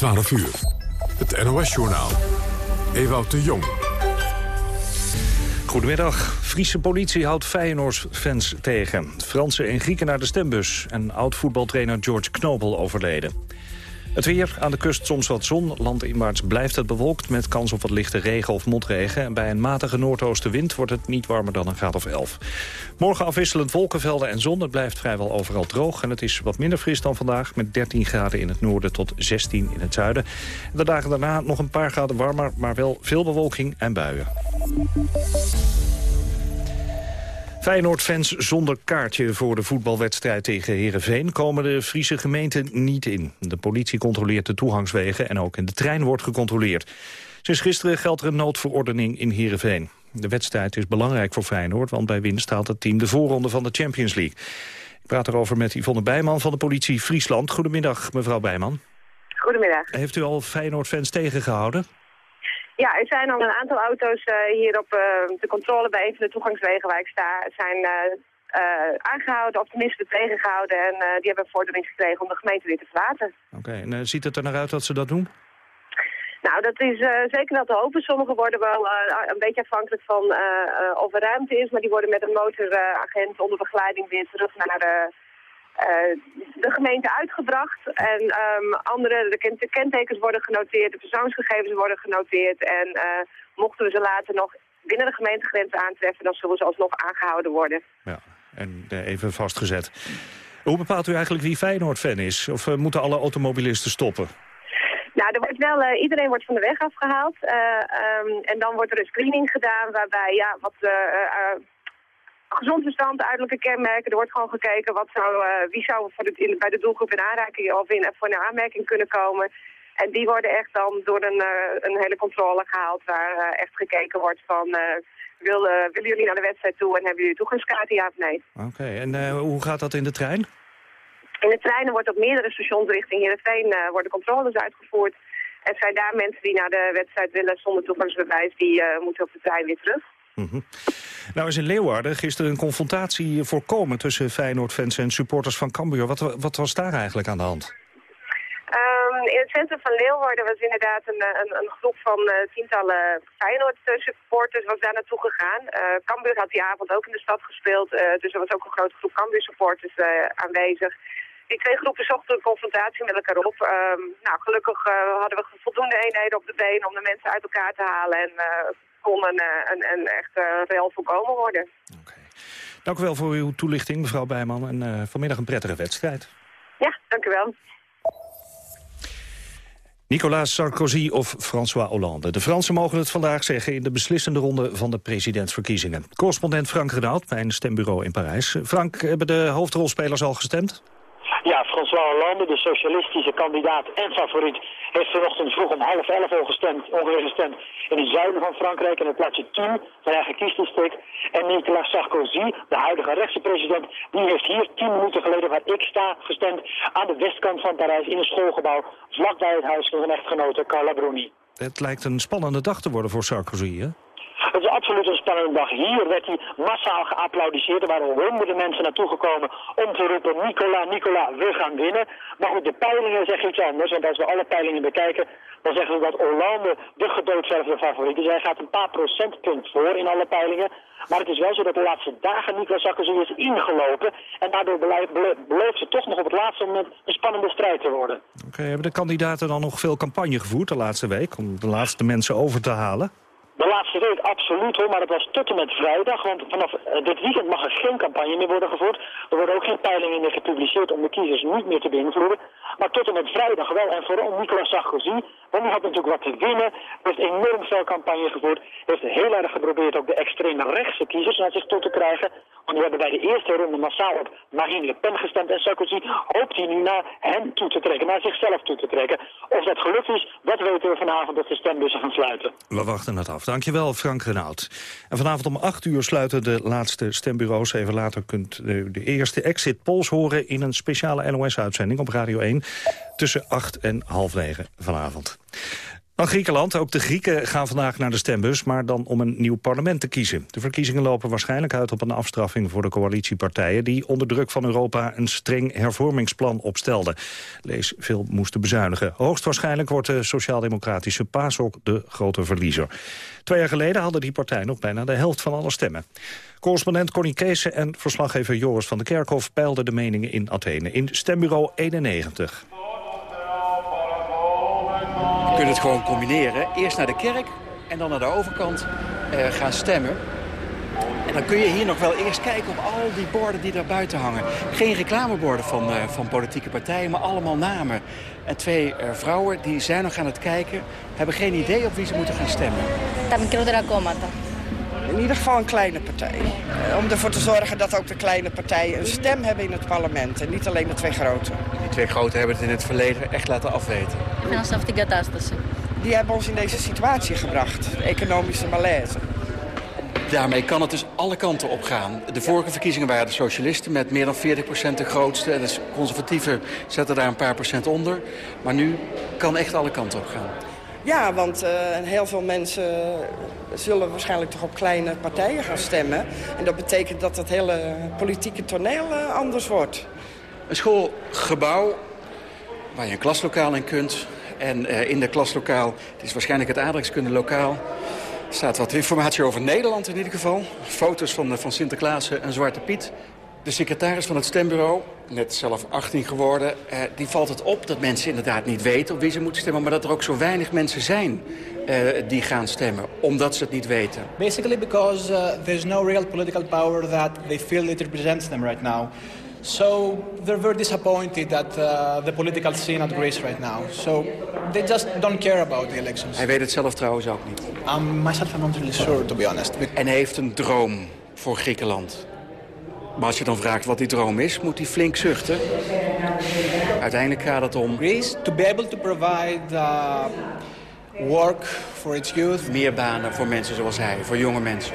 12 uur. Het NOS-journaal. Ewout de Jong. Goedemiddag. Friese politie houdt Feyenoord-fans tegen. Fransen en Grieken naar de stembus. En oud-voetbaltrainer George Knobel overleden. Het weer, aan de kust soms wat zon. Landinwaarts blijft het bewolkt met kans op wat lichte regen of motregen. En bij een matige noordoostenwind wordt het niet warmer dan een graad of 11. Morgen afwisselend wolkenvelden en zon. Het blijft vrijwel overal droog. En het is wat minder fris dan vandaag met 13 graden in het noorden tot 16 in het zuiden. de dagen daarna nog een paar graden warmer, maar wel veel bewolking en buien. Feyenoord-fans zonder kaartje voor de voetbalwedstrijd tegen Heerenveen... komen de Friese gemeenten niet in. De politie controleert de toegangswegen en ook in de trein wordt gecontroleerd. Sinds gisteren geldt er een noodverordening in Heerenveen. De wedstrijd is belangrijk voor Feyenoord, want bij winst haalt het team de voorronde van de Champions League. Ik praat erover met Yvonne Bijman van de politie Friesland. Goedemiddag, mevrouw Bijman. Goedemiddag. Heeft u al Feyenoord-fans tegengehouden? Ja, er zijn al een aantal auto's uh, hier op uh, de controle bij een van de toegangswegen waar ik sta, zijn uh, aangehouden of tenminste tegengehouden. En die hebben een vordering gekregen om de gemeente weer te verlaten. Oké, en ziet het er naar uit dat ze dat doen? Nou, dat is zeker wel te hopen. Sommigen worden wel een beetje afhankelijk van of er ruimte is, maar die worden met een motoragent onder begeleiding weer terug naar de eh, de gemeente uitgebracht. En um, andere, de, kentekens worden genoteerd, de persoonsgegevens worden genoteerd. En uh, mochten we ze later nog binnen de gemeentegrenzen aantreffen, dan zullen ze alsnog aangehouden worden. Ja, en uh, even vastgezet. Hoe bepaalt u eigenlijk wie Feyenoord-fan is? Of moeten alle automobilisten stoppen? Nou, er wordt wel, uh, iedereen wordt van de weg afgehaald. Uh, um, en dan wordt er een screening gedaan waarbij ja, wat gezond verstand, uiterlijke kenmerken. Er wordt gewoon gekeken wat zou, uh, wie zou voor de, in, bij de doelgroep in aanraking of in, voor een aanmerking kunnen komen. En die worden echt dan door een, uh, een hele controle gehaald waar uh, echt gekeken wordt van... Wil, willen jullie naar de wedstrijd toe en hebben jullie toegangskaarten, ja of nee? Oké, en hoe gaat dat in de trein? In de treinen wordt op meerdere stations richting Heerenveen worden controles uitgevoerd. En zijn daar mensen die naar de wedstrijd willen zonder toegangsbewijs, die moeten op de trein weer terug. Mm Nou is in Leeuwarden gisteren een confrontatie voorkomen tussen Feyenoord-fans en supporters van Cambuur. Wat, wat, was daar eigenlijk aan de hand? Um, in het centrum van Leeuwarden was inderdaad een, een, een groep van uh, tientallen Feyenoord-supporters was daar naartoe gegaan. Uh, Cambuur had die avond ook in de stad gespeeld, dus er was ook een grote groep Cambuur-supporters aanwezig. Die twee groepen zochten een confrontatie met elkaar op. Um, nou, gelukkig hadden we voldoende eenheden op de been om de mensen uit elkaar te halen en kon een, eh, een, een echte rel voorkomen worden. Okay. Dank u wel voor uw toelichting, mevrouw Bijman. En uh, vanmiddag een prettige wedstrijd. Ja, dank u wel. Nicolas Sarkozy of François Hollande. De Fransen mogen het vandaag zeggen in de beslissende ronde van de presidentsverkiezingen. Correspondent Frank Renaud bij een stembureau in Parijs. Frank, hebben de hoofdrolspelers al gestemd? Ja, François Hollande, de socialistische kandidaat en favoriet, heeft vanochtend vroeg om half elf al gestemd, ongeveer gestemd in het zuiden van Frankrijk, in het plaatsje Thun, zijn eigen kiesdistrict. En Nicolas Sarkozy, de huidige rechtse president, die heeft hier tien minuten geleden, waar ik sta, gestemd aan de westkant van Parijs in een schoolgebouw, vlakbij het huis van zijn echtgenote Carla Bruni. Het lijkt een spannende dag te worden voor Sarkozy, hè? Het is absoluut een spannende dag. Hier werd hij massaal geapplaudiseerd. Er waren honderden mensen naartoe gekomen om te roepen... Nicola, Nicola, we gaan winnen. Maar goed, de peilingen zeggen iets anders. Want als we alle peilingen bekijken... dan zeggen we dat Hollande de gedoodverfde favoriet is. Hij gaat een paar procentpunt voor in alle peilingen. Maar het is wel zo dat de laatste dagen Nicolas Sarkozy is ingelopen. En daardoor belooft ze toch nog op het laatste moment een spannende strijd te worden. Oké, hebben de kandidaten dan nog veel campagne gevoerd de laatste week... om de laatste mensen over te halen? De laatste week absoluut hoor, maar het was tot en met vrijdag. Want vanaf eh, dit weekend mag er geen campagne meer worden gevoerd. Er worden ook geen peilingen meer gepubliceerd om de kiezers niet meer te beïnvloeden. Maar tot en met vrijdag wel. En vooral Nicolas Sarkozy, want die had natuurlijk wat te winnen. Heeft enorm veel campagne gevoerd. Heeft heel erg geprobeerd ook de extreme rechtse kiezers naar zich toe te krijgen. Want die hebben bij de eerste ronde massaal op Marine Le Pen gestemd. En Sarkozy hoopt hij nu naar hen toe te trekken, naar zichzelf toe te trekken. Of dat gelukt is, dat weten we vanavond dat de stembussen gaan sluiten. We wachten het af. Dankjewel, Frank Renaud. En vanavond om 8 uur sluiten de laatste stembureaus. Even later kunt u de eerste exit polls horen in een speciale NOS-uitzending op Radio 1 tussen 8 en half 9 vanavond. Griekenland. Ook de Grieken gaan vandaag naar de stembus... maar dan om een nieuw parlement te kiezen. De verkiezingen lopen waarschijnlijk uit op een afstraffing... voor de coalitiepartijen die onder druk van Europa... een streng hervormingsplan opstelden. Lees veel moesten bezuinigen. Hoogstwaarschijnlijk wordt de sociaal-democratische PASOK de grote verliezer. Twee jaar geleden hadden die partijen nog bijna de helft van alle stemmen. Correspondent Connie Kees en verslaggever Joris van der Kerkhof... peilden de meningen in Athene in stembureau 91 kunt het gewoon combineren. Eerst naar de kerk en dan naar de overkant uh, gaan stemmen. En dan kun je hier nog wel eerst kijken op al die borden die daar buiten hangen. Geen reclameborden van, uh, van politieke partijen, maar allemaal namen. En twee uh, vrouwen die zijn nog aan het kijken, hebben geen idee op wie ze moeten gaan stemmen. In ieder geval een kleine partij. Om ervoor te zorgen dat ook de kleine partijen een stem hebben in het parlement. En niet alleen de twee grote. Die twee grote hebben het in het verleden echt laten afweten. Die hebben ons in deze situatie gebracht. De economische malaise. Daarmee kan het dus alle kanten op gaan. De vorige verkiezingen waren de socialisten met meer dan 40% de grootste. En de conservatieven zetten daar een paar procent onder. Maar nu kan echt alle kanten op gaan. Ja, want uh, heel veel mensen zullen waarschijnlijk toch op kleine partijen gaan stemmen. En dat betekent dat het hele politieke toneel uh, anders wordt. Een schoolgebouw waar je een klaslokaal in kunt. En uh, in dat klaslokaal, het is waarschijnlijk het aardrijkskundelokaal... staat wat informatie over Nederland in ieder geval. Foto's van, van Sinterklaas en Zwarte Piet. De secretaris van het stembureau, net zelf 18 geworden... Eh, die valt het op dat mensen inderdaad niet weten op wie ze moeten stemmen... maar dat er ook zo weinig mensen zijn uh, die gaan stemmen, omdat ze het niet weten. Basically because uh, there's no real political power that they feel it represents them right now. So they're very disappointed that uh, the political scene at Greece right now. So they just don't care about the elections. Hij weet het zelf trouwens ook niet. Um, myself, I'm not really sure, to be honest. En hij heeft een droom voor Griekenland. Maar als je dan vraagt wat die droom is, moet hij flink zuchten. Uiteindelijk gaat het om... Greece, to be able to provide uh, work for its youth. Meer banen voor mensen zoals hij, voor jonge mensen.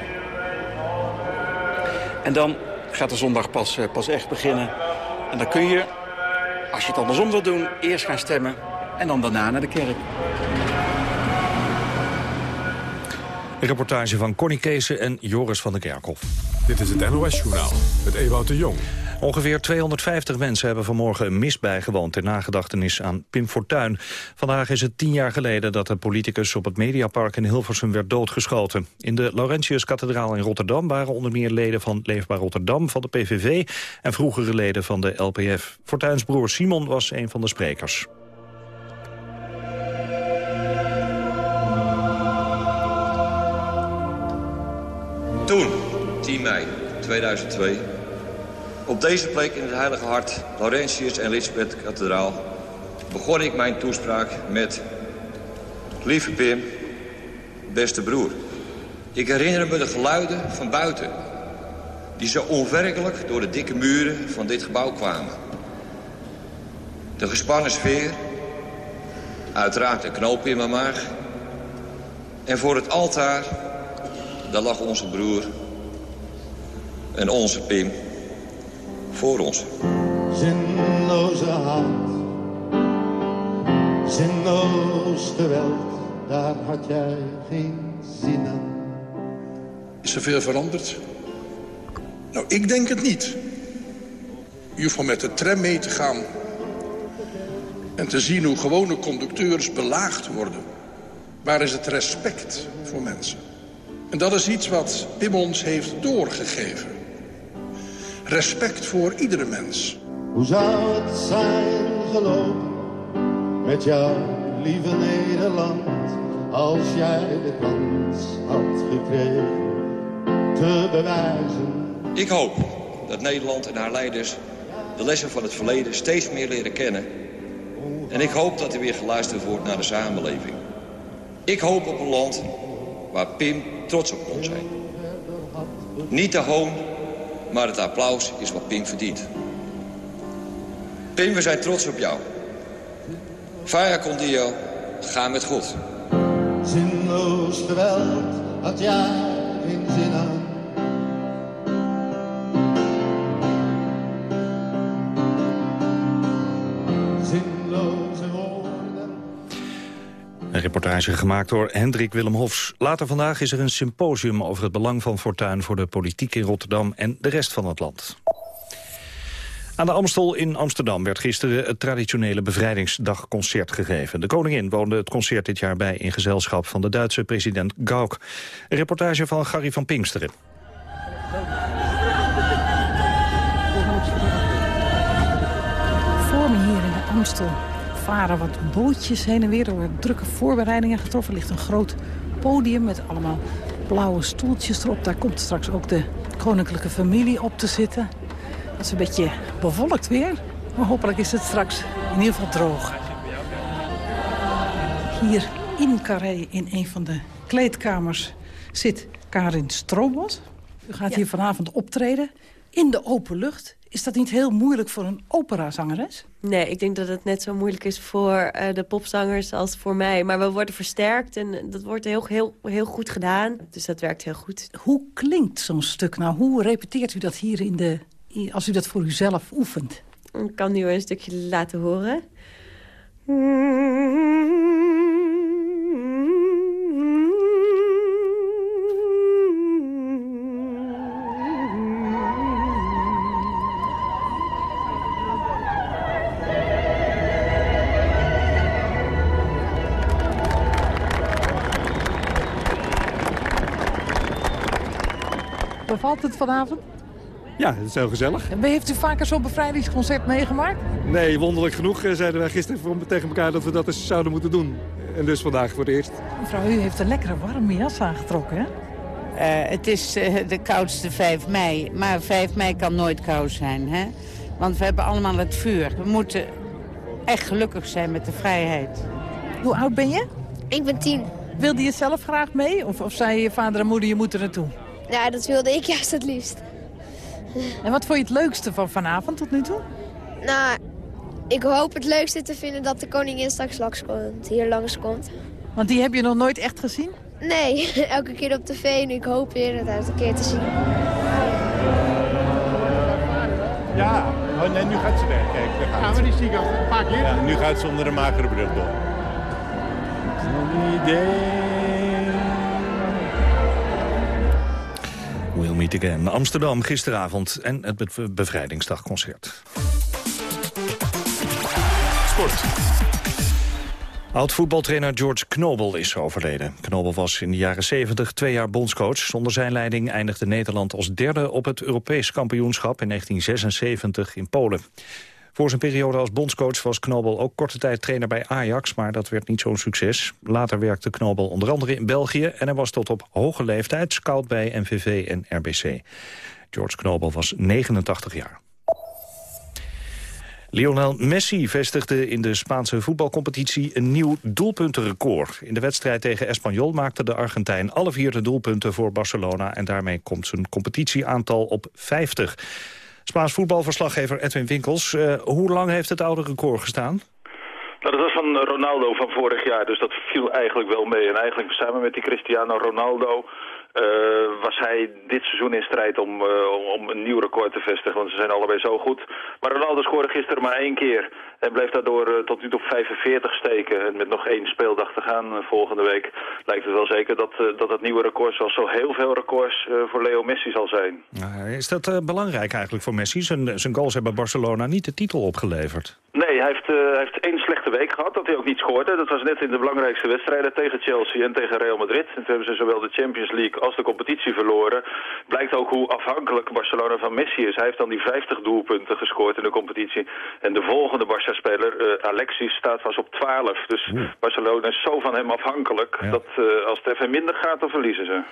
En dan gaat de zondag pas, eh, pas echt beginnen. En dan kun je, als je het andersom wil doen, eerst gaan stemmen... en dan daarna naar de kerk. Een reportage van Connie Keese en Joris van der Kerkhof. Dit is het NOS-journaal met Ewout de Jong. Ongeveer 250 mensen hebben vanmorgen een mis bijgewoond... ter nagedachtenis aan Pim Fortuyn. Vandaag is het tien jaar geleden dat de politicus op het Mediapark in Hilversum werd doodgeschoten. In de Laurentiuskathedraal in Rotterdam waren onder meer leden van Leefbaar Rotterdam... van de PVV en vroegere leden van de LPF. Fortuyns broer Simon was een van de sprekers. Toen, 10 mei 2002, op deze plek in het Heilige Hart, Laurentius en Elisabeth Kathedraal, begon ik mijn toespraak met... Lieve Pim, beste broer, ik herinner me de geluiden van buiten... die zo onwerkelijk door de dikke muren van dit gebouw kwamen. De gespannen sfeer, uiteraard een knoop in mijn maag... en voor het altaar daar lag onze broer en onze Pim voor ons. Zinloze haat, zinloos geweld, daar had jij geen zin aan. Is er veel veranderd? Nou, ik denk het niet. U hoeft met de tram mee te gaan... en te zien hoe gewone conducteurs belaagd worden. Waar is het respect voor mensen? En dat is iets wat Pim ons heeft doorgegeven. Respect voor iedere mens. Hoe zou het zijn gelopen met jouw lieve Nederland... als jij de kans had gekregen te bewijzen? Ik hoop dat Nederland en haar leiders de lessen van het verleden steeds meer leren kennen. En ik hoop dat er weer geluisterd wordt naar de samenleving. Ik hoop op een land waar Pim trots op kon zijn. Niet de hoon, maar het applaus is wat Pim verdient. Pim, we zijn trots op jou. Vaya con Dio, ga met God. Zinloos geweld had jij geen zin. Reportage gemaakt door Hendrik Willem Hofs. Later vandaag is er een symposium over het belang van Fortuin... voor de politiek in Rotterdam en de rest van het land. Aan de Amstel in Amsterdam werd gisteren het traditionele bevrijdingsdagconcert gegeven. De koningin woonde het concert dit jaar bij in gezelschap van de Duitse president Gauck. Een reportage van Gary van Pinksteren. Voor me hier in de Amstel varen wat bootjes heen en weer. Er worden drukke voorbereidingen getroffen. Er ligt een groot podium met allemaal blauwe stoeltjes erop. Daar komt straks ook de koninklijke familie op te zitten. Het is een beetje bevolkt weer. Maar hopelijk is het straks in ieder geval droog. Hier in Carré, in een van de kleedkamers, zit Karin Stroobos. U gaat hier vanavond optreden in de open lucht. Is dat niet heel moeilijk voor een operazangeres? Nee, ik denk dat het net zo moeilijk is voor uh, de popzangers als voor mij. Maar we worden versterkt en dat wordt heel, heel, heel goed gedaan. Dus dat werkt heel goed. Hoe klinkt zo'n stuk nou? Hoe repeteert u dat hier in de, als u dat voor uzelf oefent? Ik kan nu een stukje laten horen. Bevalt het vanavond? Ja, het is heel gezellig. En heeft u vaker zo'n bevrijdingsconcert meegemaakt? Nee, wonderlijk genoeg eh, zeiden wij gisteren tegen elkaar dat we dat eens zouden moeten doen. En dus vandaag voor het eerst. Mevrouw, u heeft een lekkere warme jas aangetrokken, hè? Uh, het is uh, de koudste 5 mei. Maar 5 mei kan nooit koud zijn, hè? Want we hebben allemaal het vuur. We moeten echt gelukkig zijn met de vrijheid. Hoe oud ben je? Ik ben tien. Wilde je zelf graag mee? Of, of zei je vader en moeder, je moet er naartoe? Ja, dat wilde ik juist het liefst. En wat vond je het leukste van vanavond tot nu toe? Nou, ik hoop het leukste te vinden dat de koningin straks langskomt, hier langskomt. Want die heb je nog nooit echt gezien? Nee, elke keer op tv en ik hoop weer het een keer te zien. Ja, oh, nee, nu gaat ze weg. Kijk, daar gaat ja, maar die zie ik al een paar keer. Ja, nu gaat ze onder een magere brug door. idee. Meet Again. Amsterdam gisteravond en het bevrijdingsdagconcert. Sport. Oud-voetbaltrainer George Knobel is overleden. Knobel was in de jaren 70 twee jaar bondscoach. Zonder zijn leiding eindigde Nederland als derde op het Europees kampioenschap in 1976 in Polen. Voor zijn periode als bondscoach was Knobel ook korte tijd trainer bij Ajax, maar dat werd niet zo'n succes. Later werkte Knobel onder andere in België en hij was tot op hoge leeftijd scout bij MVV en RBC. George Knobel was 89 jaar. Lionel Messi vestigde in de Spaanse voetbalcompetitie een nieuw doelpuntenrecord. In de wedstrijd tegen Espanyol maakte de Argentijn alle vier de doelpunten voor Barcelona... en daarmee komt zijn competitieaantal op 50. Spaans voetbalverslaggever Edwin Winkels. Uh, hoe lang heeft het oude record gestaan? Nou, dat was van Ronaldo van vorig jaar, dus dat viel eigenlijk wel mee. En eigenlijk samen met die Cristiano Ronaldo uh, was hij dit seizoen in strijd om, uh, om een nieuw record te vestigen. Want ze zijn allebei zo goed. Maar Ronaldo scoorde gisteren maar één keer. En bleef daardoor uh, tot nu toe op 45 steken. En met nog één speeldag te gaan volgende week lijkt het wel zeker dat dat het nieuwe record zoals zo heel veel records voor Leo Messi zal zijn. Nou, is dat belangrijk eigenlijk voor Messi? Zijn, zijn goals hebben Barcelona niet de titel opgeleverd. Nee, hij heeft, hij heeft één slechte week gehad dat hij ook niet scoorde. Dat was net in de belangrijkste wedstrijden tegen Chelsea en tegen Real Madrid. En toen hebben ze zowel de Champions League als de competitie verloren. Blijkt ook hoe afhankelijk Barcelona van Messi is. Hij heeft dan die 50 doelpunten gescoord in de competitie. En de volgende Barça-speler, uh, Alexis, staat vast op 12. Dus Barcelona is zo van hem afhankelijk dat uh, als het even minder gaat, dan verliezen ze.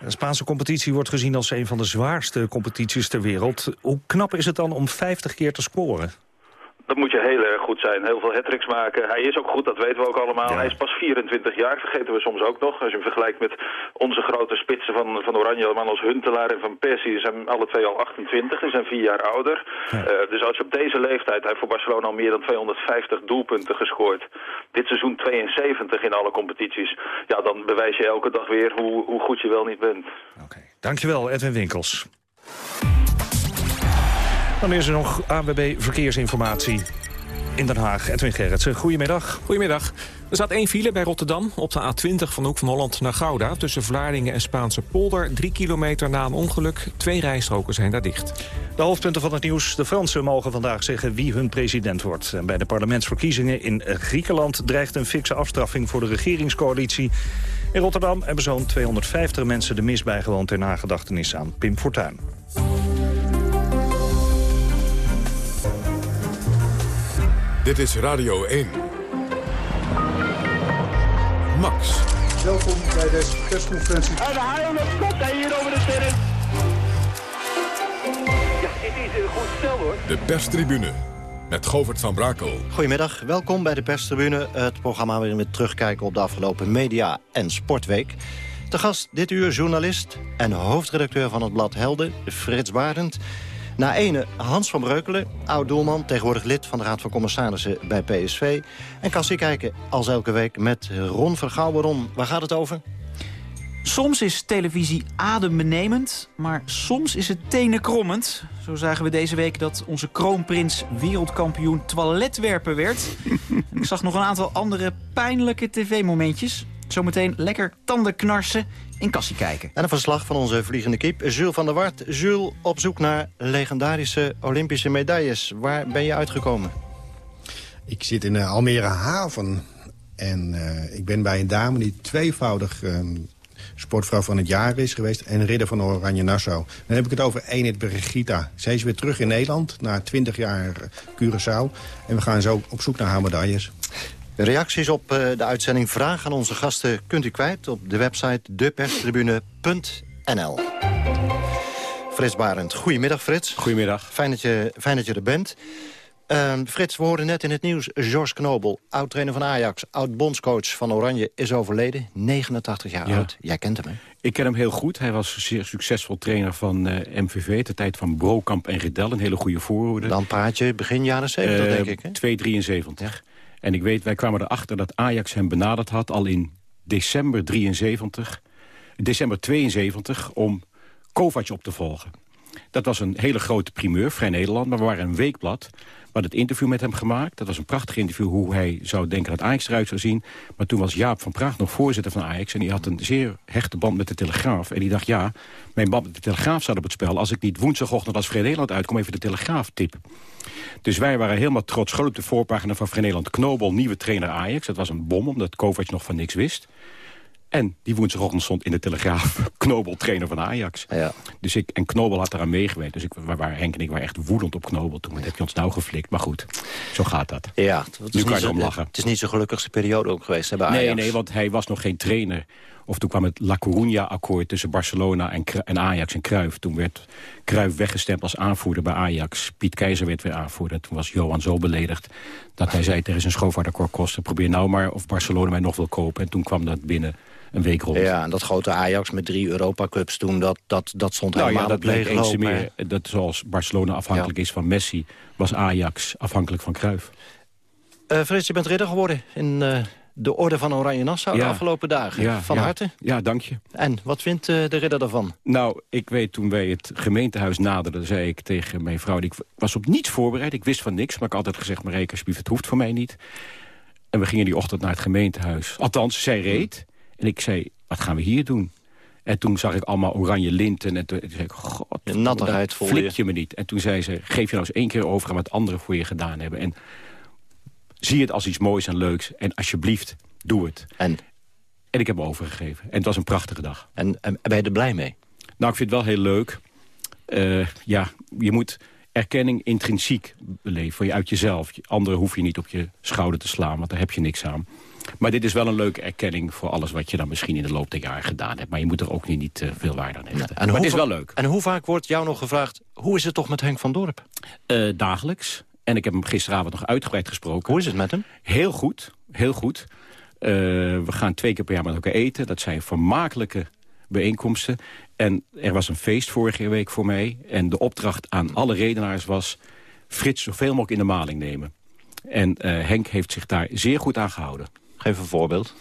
De Spaanse competitie wordt gezien als een van de zwaarste competities ter wereld. Hoe knap is het dan om 50 keer te scoren? Dat moet je heel erg goed zijn. Heel veel hat maken. Hij is ook goed, dat weten we ook allemaal. Hij is pas 24 jaar, vergeten we soms ook nog. Als je hem vergelijkt met onze grote spitsen van, van Oranje, man als Huntelaar en Van Persie, zijn alle twee al 28, die zijn vier jaar ouder. Uh, dus als je op deze leeftijd, hij heeft voor Barcelona al meer dan 250 doelpunten gescoord. Dit seizoen 72 in alle competities. Ja, dan bewijs je elke dag weer hoe, hoe goed je wel niet bent. Oké, okay. dankjewel Edwin Winkels. Dan is er nog AWB Verkeersinformatie. in Den Haag. Edwin Gerritsen, goedemiddag. Goedemiddag. Er staat één file bij Rotterdam op de A20 van Hoek van Holland naar Gouda... tussen Vlaardingen en Spaanse polder. Drie kilometer na een ongeluk. Twee rijstroken zijn daar dicht. De hoofdpunten van het nieuws. De Fransen mogen vandaag zeggen wie hun president wordt. En bij de parlementsverkiezingen in Griekenland... dreigt een fikse afstraffing voor de regeringscoalitie. In Rotterdam hebben zo'n 250 mensen de mis bijgewoond... ter nagedachtenis aan Pim Fortuyn. Dit is Radio 1. Max. Welkom bij deze persconferentie. En de haal komt hij hier over de terrein. Ja, dit is een goed stel hoor. De perstribune met Govert van Brakel. Goedemiddag, welkom bij de perstribune. Het programma waarin we terugkijken op de afgelopen media- en sportweek. Te gast dit uur journalist en hoofdredacteur van het blad Helden, Frits Barend... Na ene Hans van Breukelen, oud-doelman... tegenwoordig lid van de Raad van Commissarissen bij PSV. En Kassie kijken als elke week met Ron Vergouwen. Ron, waar gaat het over? Soms is televisie adembenemend, maar soms is het tenenkrommend. Zo zagen we deze week dat onze kroonprins wereldkampioen toiletwerper werd. ik zag nog een aantal andere pijnlijke tv-momentjes. Zometeen lekker tanden knarsen in kassie kijken. En een verslag van onze vliegende kip, Jules van der Wart. Jules, op zoek naar legendarische Olympische medailles. Waar ben je uitgekomen? Ik zit in uh, Almere Haven. En uh, ik ben bij een dame die tweevoudig uh, sportvrouw van het jaar is geweest... en ridder van Oranje Nassau. Dan heb ik het over Enid Brigitta. Zij is weer terug in Nederland na 20 jaar Curaçao. En we gaan zo op zoek naar haar medailles. Reacties op uh, de uitzending Vraag aan onze gasten kunt u kwijt op de website deperstribune.nl. Frits Barend, goedemiddag Frits. Goedemiddag. Fijn dat je, fijn dat je er bent. Uh, Frits, we hoorden net in het nieuws, George Knobel, oud-trainer van Ajax... oud-bondscoach van Oranje, is overleden, 89 jaar ja. oud. Jij kent hem, hè? Ik ken hem heel goed. Hij was zeer succesvol trainer van uh, MVV... de tijd van Brokamp en Redel, een hele goede voorhoede. Dan praat je begin jaren 70, uh, denk ik, hè? 273. En ik weet, wij kwamen erachter dat Ajax hem benaderd had... al in december 73, december 72 om Kovac op te volgen. Dat was een hele grote primeur, Vrij Nederland, maar we waren een weekblad. We hadden het interview met hem gemaakt. Dat was een prachtig interview hoe hij zou denken dat Ajax eruit zou zien. Maar toen was Jaap van Praag nog voorzitter van Ajax... en die had een zeer hechte band met de Telegraaf. En die dacht, ja, mijn band met de Telegraaf staat op het spel. Als ik niet woensdagochtend als Vrij Nederland uitkom, even de Telegraaf tip. Dus wij waren helemaal trots. Gewoon op de voorpagina van Vrij Nederland. Knobel, nieuwe trainer Ajax. Dat was een bom, omdat Kovac nog van niks wist. En die woensdagochtend stond in de Telegraaf Knobel, trainer van Ajax. Ja. Dus ik, en Knobel had eraan meegewerkt. Dus ik, waar, Henk en ik waren echt woedend op Knobel toen. Dat heb je ons nou geflikt. Maar goed, zo gaat dat. Ja, het nu kan je niet om zo, lachen. Het is niet zo'n gelukkigste periode ook geweest hè, bij Ajax. Nee, nee, want hij was nog geen trainer. Of toen kwam het La Coruña-akkoord tussen Barcelona en, en Ajax en Cruijff. Toen werd Cruijff weggestemd als aanvoerder bij Ajax. Piet Keizer werd weer aanvoerder. Toen was Johan zo beledigd dat hij zei... er is een schoonvaartakkoord kosten. Probeer nou maar of Barcelona mij nog wil kopen. En toen kwam dat binnen een week rond. Ja, en dat grote Ajax met drie Europa Cups toen, dat, dat, dat stond nou helemaal ja, dat bleek eens meer. Dat zoals Barcelona afhankelijk is van Messi... was Ajax afhankelijk van Cruijff. Uh, Frits, je bent ridder geworden in uh, de Orde van Oranje Nassau Ja. de afgelopen dagen. Ja, van ja. harte. Ja, dank je. En wat vindt uh, de ridder daarvan? Nou, ik weet toen wij het gemeentehuis naderden... zei ik tegen mijn vrouw, ik was op niets voorbereid. Ik wist van niks, maar ik had altijd gezegd... Marijke, alsjeblieft, het hoeft voor mij niet. En we gingen die ochtend naar het gemeentehuis. Althans, zij reed. En ik zei, wat gaan we hier doen? En toen zag ik allemaal oranje linten. En toen, zei ik, god, De nattigheid je. je me niet. En toen zei ze, geef je nou eens één keer over... aan wat anderen voor je gedaan hebben. En zie het als iets moois en leuks. En alsjeblieft, doe het. En? En ik heb me overgegeven. En het was een prachtige dag. En, en ben je er blij mee? Nou, ik vind het wel heel leuk. Eh, ja, je moet erkenning intrinsiek beleven. Voor je uit jezelf. Anderen hoef je niet op je schouder te slaan, want daar heb je niks aan. Maar dit is wel een leuke erkenning voor alles wat je dan misschien in de loop der jaren gedaan hebt. Maar je moet er ook niet, niet uh, veel waarde aan hechten. En maar het is wel leuk. En hoe vaak wordt jou nog gevraagd... hoe is het toch met Henk van Dorp? Eh, dagelijks. En ik heb hem gisteravond nog uitgebreid gesproken. Hoe is het met hem? Heel goed, heel goed. Eh, we gaan twee keer per jaar met elkaar eten. Dat zijn vermakelijke bijeenkomsten. En er was een feest vorige week voor mij. En de opdracht aan alle redenaars was... Frits zoveel mogelijk in de maling nemen. En eh, Henk heeft zich daar zeer goed aan gehouden. Geef een voorbeeld.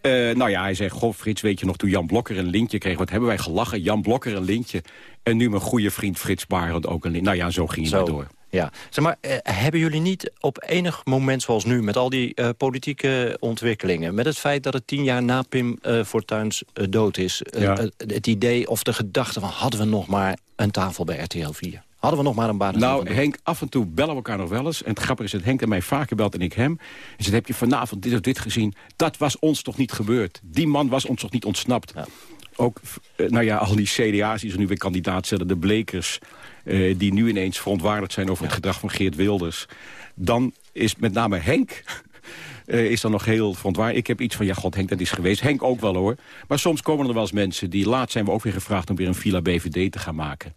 Eh, nou ja, hij zei, goh Frits, weet je nog toen Jan Blokker een lintje kreeg? Wat hebben wij gelachen, Jan Blokker een lintje. En nu mijn goede vriend Frits Barend ook een lintje. Nou ja, zo ging het door. Ja, zeg maar, eh, hebben jullie niet op enig moment zoals nu... met al die eh, politieke ontwikkelingen... met het feit dat het tien jaar na Pim eh, Fortuyn's dood is... Ja. het idee of de gedachte van... hadden we nog maar een tafel bij RTL 4? Hadden we nog maar een baan? Nou, Henk, af en toe bellen we elkaar nog wel eens. En het grappige is dat Henk en mij vaker belt en ik hem. En zegt, heb je vanavond dit of dit gezien? Dat was ons toch niet gebeurd? Die man was ons toch niet ontsnapt? Ook, eh, nou ja, al die CDA's die ze nu weer kandidaat stellen. De blekers, eh, die nu ineens verontwaardigd zijn over het gedrag van Geert Wilders. Dan is met name Henk... eh, is dan nog heel verontwaardigd. Ik heb iets van, ja god Henk, dat is geweest. Henk ook wel hoor. Maar soms komen er wel eens mensen die... Laat zijn we ook weer gevraagd om weer een Villa BVD te gaan maken.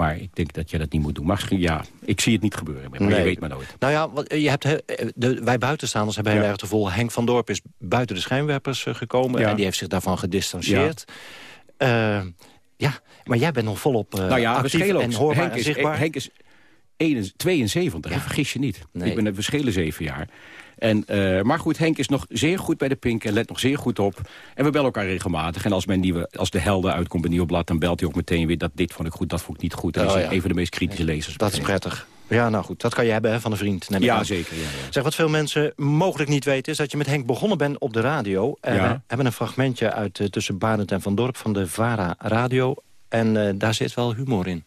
Maar ik denk dat je dat niet moet doen. Maar ja, ik zie het niet gebeuren. Maar je weet maar nooit. Nou ja, want je hebt, he- de, wij buitenstaanders hebben heel Ja. erg het gevoel... Henk van Dorp is buiten de schijnwerpers eh, gekomen... Ja. en die heeft zich daarvan gedistanceerd. Ja, ja maar jij bent nog volop uh, nou ja, we actief en hoorbaar Henk en is, zichtbaar. Henk is 71, 72, hè, vergis je niet. Nee. Ik ben, we schelen zeven jaar. En, eh, maar goed, Henk is nog zeer goed bij de Pink en let nog zeer goed op. En we bellen elkaar regelmatig. En als, mijn nieuwe, als de helden uitkomt bij Nieuwblad... dan belt hij ook meteen weer dat dit vond ik goed, dat vond ik niet goed. En Oh, is ja. een van de meest kritische lezers. Dat is prettig. Ja, nou goed, dat kan je hebben hè, van een vriend. neem Ja, aan. zeker. Ja, ja. Zeg, wat veel mensen mogelijk niet weten... is dat je met Henk begonnen bent op de radio. En Ja. we hebben een fragmentje uit eh, Tussen Barend en Van Dorp... van de VARA Radio. En eh, daar zit wel humor in.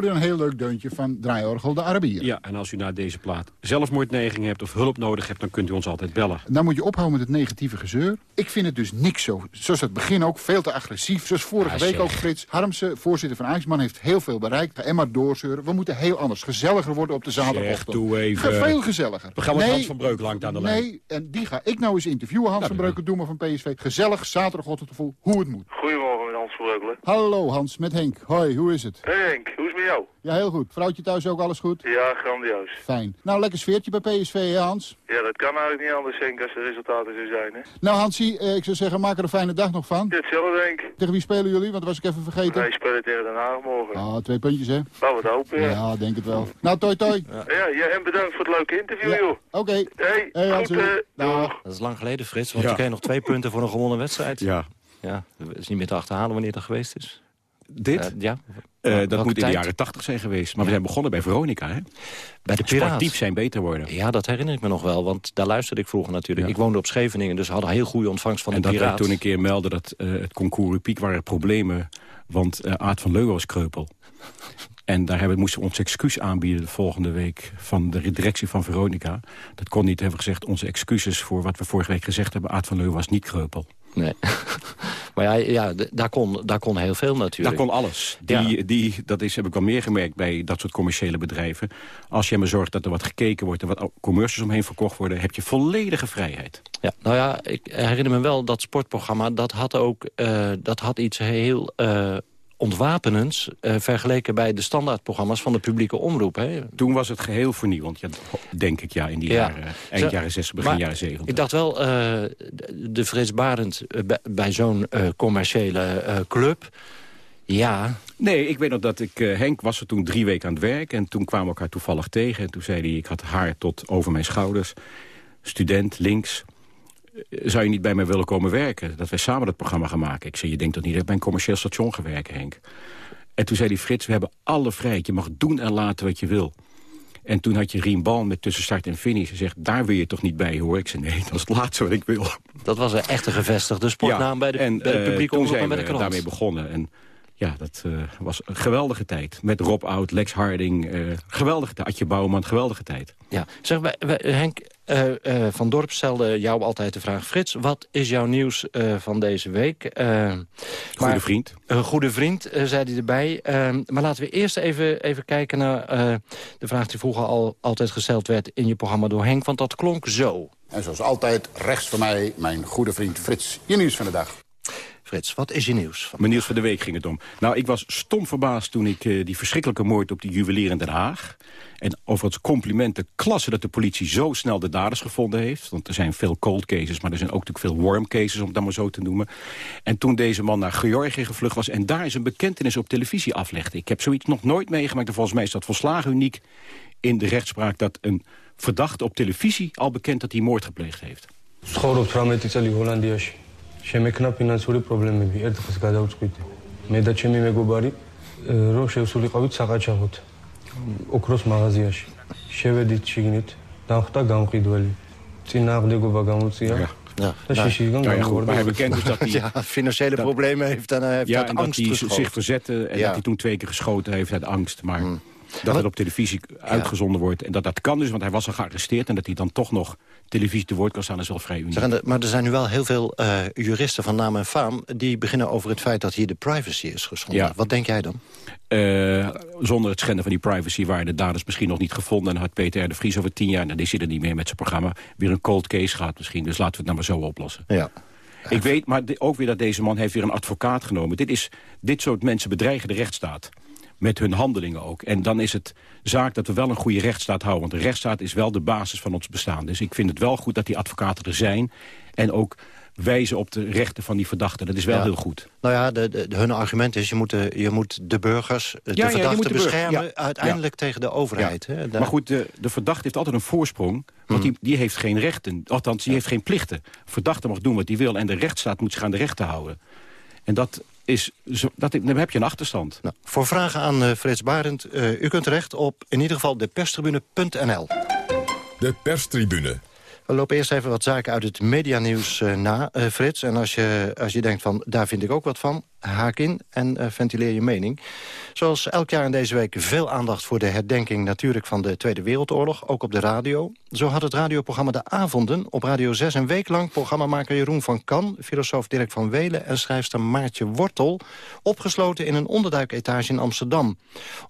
Hoorde een heel leuk deuntje van draaiorgel De Arabier. Ja, en als u na deze plaat zelfmoordneiging hebt of hulp nodig hebt... dan kunt u ons altijd bellen. Dan moet je ophouden met het negatieve gezeur. Ik vind het dus niks zo. Zoals het begin ook, veel te agressief. Zoals vorige week zeg. ook Frits Harmsen, voorzitter van Ajaxman... heeft heel veel bereikt. En maar doorzeuren. We moeten heel anders, gezelliger worden op de zaterdagochtend. doe even. Ge- Veel gezelliger. Het programma Hans van Breukelen hangt aan de lijn. Nee, en die ga ik nou eens interviewen, Hans van doe maar van PSV. Gezellig, zaterdagochtend gevoel, hoe het moet. Goedemorgen Hallo Hans, met Henk. Hoi, hoe is het? Hey Henk, hoe is het met jou? Ja, heel goed. Vrouwtje thuis ook, alles goed? Ja, grandioos. Fijn. Nou, lekker sfeertje bij PSV, hè Hans? Ja, dat kan eigenlijk niet anders, Henk, als de resultaten zo zijn, hè? Nou Hansie, eh, ik zou zeggen, maak er een fijne dag nog van. Ja, hetzelfde, Henk. Tegen wie spelen jullie? Want dat was ik even vergeten. Wij spelen tegen Den Haag morgen. Ah, twee puntjes, hè? We het hopen, ja. Ja, denk het wel. Nou, toi toi. Ja, ja, en bedankt voor het leuke interview, Ja. joh. Oké. Hey, Hey, goed, Hansie. eh, Dag. Dat is lang geleden, Frits. Want Ja. je kreeg nog twee punten voor een gewonnen wedstrijd. Ja. Ja, het is niet meer te achterhalen wanneer dat geweest is. Dit? Eh, ja. Eh, Welke dat moet in de jaren 80 zijn geweest. Maar we zijn begonnen bij Veronica, hè? Bij de Piraat. Sportief zijn beter worden. Ja, dat herinner ik me nog wel, want daar luisterde ik vroeger natuurlijk. Ja. Ik woonde op Scheveningen, dus we hadden heel goede ontvangst van en de dat wij Piraat. toen een keer melden dat eh, het concours Piek waren problemen... want eh, Aad van Leuwen was kreupel. En daar hebben, moesten we ons excuus aanbieden de volgende week... van de directie van Veronica. Dat kon niet, hebben gezegd, onze excuses voor wat we vorige week gezegd hebben. Aad van Leuwen was niet kreupel. Nee. Maar ja, ja daar, kon, daar kon heel veel natuurlijk. Daar kon alles. Die, die, dat is, heb ik wel meer gemerkt bij dat soort commerciële bedrijven. Als je maar zorgt dat er wat gekeken wordt... en wat commercials omheen verkocht worden... heb je volledige vrijheid. Ja, nou ja, ik herinner me wel dat sportprogramma... dat had ook eh, dat had iets heel eh, ontwapenends... eh, vergeleken bij de standaardprogramma's van de publieke omroep. Hè. Toen was het geheel vernieuwend, ja, denk ik, ja, in die Ja. jaren, eind Zo- jaren 60, begin maar jaren 70. Ik dacht wel, eh, de- de Frits Barend eh, bij, zo'n commerciële club... Ja, Nee, ik weet nog dat ik... Henk was er toen drie weken aan het werk... en toen kwamen we elkaar toevallig tegen. En toen zei hij, ik had haar tot over mijn schouders. Student, links. Zou je niet bij mij willen komen werken? Dat wij samen dat programma gaan maken. Ik zei, je denkt toch niet dat ik bij een commercieel station ga werken, Henk? En toen zei hij, Frits, we hebben alle vrijheid. Je mag doen en laten wat je wil. En toen had je Rien Bal met tussenstart en finish. Hij zegt, daar wil je toch niet bij, hoor? Ik zei, nee, dat is het laatste wat ik wil. dat was een echte gevestigde sportnaam bij de, en, bij de eh, publieke omroep en bij de we krant. daarmee begonnen. En ja, dat eh, was een geweldige tijd. Met Rob Oud, Lex Harding, eh, geweldige tijd. Adje Bouwman, geweldige tijd. Ja, zeg, wij, wij- Henk eh, eh, van Dorp stelde jou altijd de vraag... Frits, wat is jouw nieuws eh, van deze week? Goede maar- vriend. Een goede vriend, eh, zei hij erbij. Eh, maar laten we eerst even, even kijken naar eh, de vraag die vroeger al altijd gesteld werd... in je programma door Henk, want dat klonk zo. En zoals altijd, rechts van mij, mijn goede vriend Frits. Je nieuws van de dag. Wat is je nieuws? Van Mijn nieuws van de week ging het om. Nou, ik was stom verbaasd toen ik eh, die verschrikkelijke moord op die juwelier in Den Haag... en over het complimenten klasse dat de politie zo snel de daders gevonden heeft. Want er zijn veel cold cases, maar er zijn ook natuurlijk veel warm cases... om het dan maar zo te noemen. En toen deze man naar Georgië gevlucht was... en daar is een bekentenis op televisie aflegde. Ik heb zoiets nog nooit meegemaakt en volgens mij is dat volslagen uniek... in de rechtspraak dat een verdachte op televisie al bekend dat hij moord gepleegd heeft. Schoon op vrouw met შემექნა ფინანსური პრობლემები. ერთ დღეს გადავწყვიტე. მე და ჩემი მეგობარი ე, რომ შევსულიყავით საყაჩაღოთ ოქროს მაღაზიაში. შევედით შიგნით, დახვდა გამყიდველი. წინააღმდეგობა გამოწია. Ja, და nou, შიშისგან Nou ja, goed, maar hij გამოვარდა. bekend is dat hij... ja, financiële problemen heeft en hij heeft ja, uit en dat angst hij geschoten. zich verzette en Ja. dat hij toen twee keer geschoten heeft uit angst. Maar Hmm. dat het op televisie uitgezonden wordt en dat dat kan dus, want hij was al gearresteerd... en dat hij dan toch nog televisie te woord kan staan, is wel vrij uniek. De- maar er zijn nu wel heel veel eh, juristen van naam en faam... die beginnen over het feit dat hier de privacy is geschonden. Ja. Wat denk jij dan? Eh, zonder het schenden van die privacy waren de daders misschien nog niet gevonden. En had Peter R. de Vries over tien jaar, en dan is hij er niet meer met zijn programma... weer een cold case gehad misschien. Dus laten we het nou maar zo oplossen. Ja. Ik weet maar de- ook weer dat deze man heeft weer een advocaat genomen. Dit, is, dit soort mensen bedreigen de rechtsstaat. Met hun handelingen ook. En dan is het zaak dat we wel een goede rechtsstaat houden. Want de rechtsstaat is wel de basis van ons bestaan. Dus ik vind het wel goed dat die advocaten er zijn. En ook wijzen op de rechten van die verdachten. Dat is wel Ja. heel goed. Nou ja, de, de, hun argument is... je moet de, je moet de burgers, de Ja, verdachten moet de burger- beschermen... uiteindelijk tegen de overheid. Hè? Maar goed, de, de verdachte heeft altijd een voorsprong. Want die, die heeft geen rechten. Althans, die heeft geen plichten. Verdachte mag doen wat hij wil. En de rechtsstaat moet zich aan de rechten houden. En dat is... Zo, dat, dan heb je een achterstand. Nou, voor vragen aan eh, Frits Barend, eh, u kunt terecht op in ieder geval deperstribune.nl. De perstribune. We lopen eerst even wat zaken uit het medianieuws eh, na, eh, Frits. En als je, als je denkt van, daar vind ik ook wat van, haak in en eh, ventileer je mening. Zoals elk jaar in deze week veel aandacht voor de herdenking natuurlijk van de Tweede Wereldoorlog, ook op de radio. Zo had het radioprogramma De Avonden op Radio 6 een week lang programmamaker Jeroen van Kan, filosoof Dirk van Welen en schrijfster Maartje Wortel opgesloten in een onderduiketage in Amsterdam.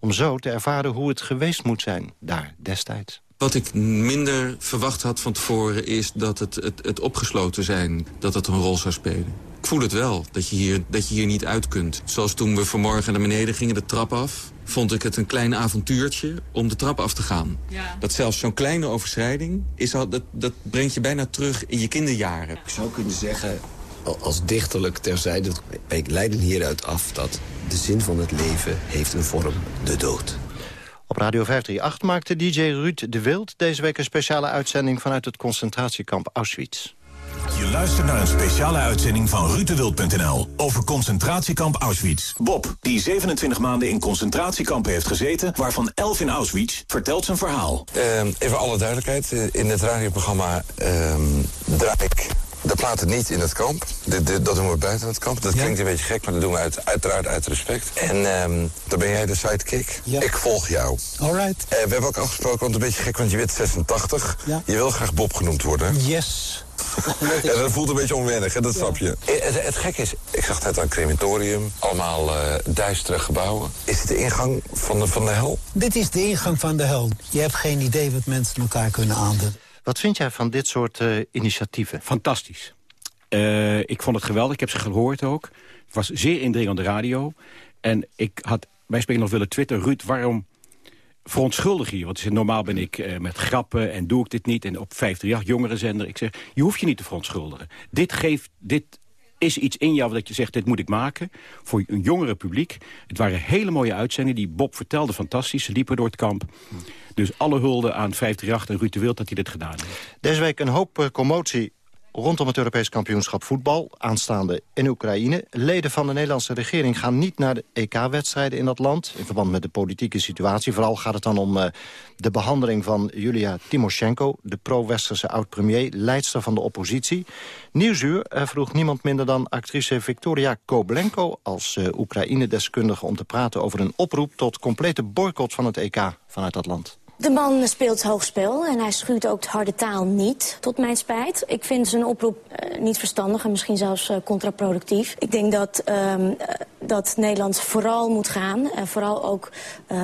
Om zo te ervaren hoe het geweest moet zijn daar destijds. Wat ik minder verwacht had van tevoren is dat het, het, het opgesloten zijn... dat dat een rol zou spelen. Ik voel het wel, dat je, hier, dat je hier niet uit kunt. Zoals toen we vanmorgen naar beneden gingen, de trap af... vond ik het een klein avontuurtje om de trap af te gaan. Dat zelfs zo'n kleine overschrijding, is al, dat, dat brengt je bijna terug in je kinderjaren. Ik zou kunnen zeggen, al- als dichterlijk terzijde... dat wij leiden hieruit af dat de zin van het leven heeft een vorm, de dood. Op Radio 538 maakte DJ Ruud de Wild deze week een speciale uitzending vanuit het concentratiekamp Auschwitz. Je luistert naar een speciale uitzending van rutewild.nl over concentratiekamp Auschwitz. Bob, die 27 maanden in concentratiekampen heeft gezeten, waarvan 11 in Auschwitz, vertelt zijn verhaal. Ehm, even alle duidelijkheid. eh, In het radioprogramma ehm draai ik de platen niet in het kamp. Dat doen we buiten het kamp. Dat klinkt een beetje gek, maar dat doen we uit, uiteraard uit respect. En ehm, dan ben jij de sidekick. Ik volg jou. Alright. Eh, we hebben ook afgesproken, want een beetje gek, want je bent 86. Ja. Je wil graag Bob genoemd worden. Yes. Ja, dat voelt een beetje onwennig, hè? dat snap je. Eh, Het, het gek is, ik zag net een crematorium, allemaal eh, duistere gebouwen. Is dit de ingang van de, van de hel? Dit is de ingang van de hel. Je hebt geen idee wat mensen elkaar kunnen aandoen. Wat vind jij van dit soort eh, initiatieven? Fantastisch. Eh, ik vond het geweldig. Ik heb ze gehoord ook. Het was zeer indringend op de radio. En ik had, wij spreken nog willen twitteren. Ruud, waarom verontschuldig je? Want normaal ben ik eh, met grappen en doe ik dit niet. En op 538 jongerenzender. Ik zeg, je hoeft je niet te verontschuldigen. Dit geeft, dit is iets in jou dat je zegt, dit moet ik maken. Voor een jongere publiek. Het waren hele mooie uitzendingen. Die Bob vertelde fantastisch. Ze liepen door het kamp. Dus alle hulde aan 538 en Ruud de Wild dat hij dit gedaan heeft. Deze week een hoop eh, commotie rondom het Europees kampioenschap voetbal, aanstaande in Oekraïne. Leden van de Nederlandse regering gaan niet naar de EK-wedstrijden in dat land... in verband met de politieke situatie. Vooral gaat het dan om eh, de behandeling van Julia Timoshenko... de pro-westerse oud-premier, leidster van de oppositie. Nieuwsuur eh, vroeg niemand minder dan actrice Victoria Koblenko... als eh, Oekraïne-deskundige om te praten over een oproep... tot complete boycott van het EK vanuit dat land. De man speelt hoogspel en hij schuurt ook de harde taal niet, tot mijn spijt. Ik vind zijn oproep eh, niet verstandig en misschien zelfs eh, contraproductief. Ik denk dat, ehm, eh, dat Nederland vooral moet gaan en vooral ook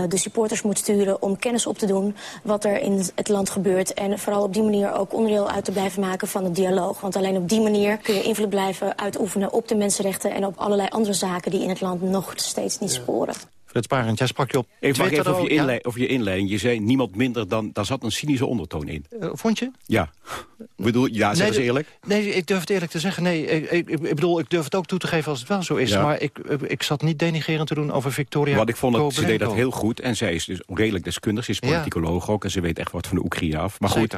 de supporters moet sturen... om kennis op te doen wat er in het land gebeurt. En vooral op die manier ook onderdeel uit te blijven maken van het dialoog. Want alleen op die manier kun je invloed blijven uitoefenen op de mensenrechten... en op allerlei andere zaken die in het land nog steeds niet sporen. Frits Barend, jij sprak je op Even, Twitter even over je, al- ja? inlei- over je inleiding. Je zei niemand minder dan... Daar zat een cynische ondertoon in. Eh, vond je? Ja. Ik bedoel, ja, zeg eens eerlijk. Nee, ik durf het eerlijk te zeggen. Nee, ik, ik, ik bedoel, ik durf het ook toe te geven als het wel zo is. Ja. Maar ik, ik zat niet denigerend te doen over Victoria Want ik vond dat ze deed dat heel goed. En zij is dus redelijk deskundig. Ze is Ja. politicoloog ook. En ze weet echt wat van de Oekraïne af. Maar goed,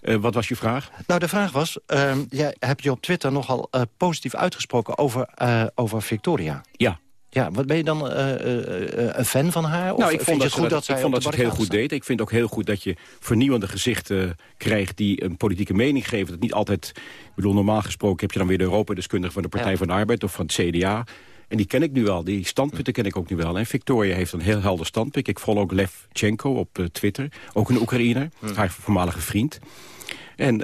eh, wat was je vraag? Nou, de vraag was, ehm, jij hebt je op Twitter nogal eh, positief uitgesproken over, over Victoria. Ja. Ja, wat ben je dan eh, eh, eh, een fan van haar? Of nou, ik vind vond je dat, het goed dat zij ik vond dat ze het heel goed deed. Ik vind ook heel goed dat je vernieuwende gezichten krijgt... die een politieke mening geven. Dat niet altijd... Ik bedoel, normaal gesproken heb je dan weer de Europa-deskundige... van de Partij Ja. van de Arbeid of van het CDA... En die ken ik nu wel, die standpunten ken ik ook nu wel. En Victoria heeft een heel helder standpunt. Ik volg ook Levchenko op Twitter, ook een Oekraïner, haar voormalige vriend. En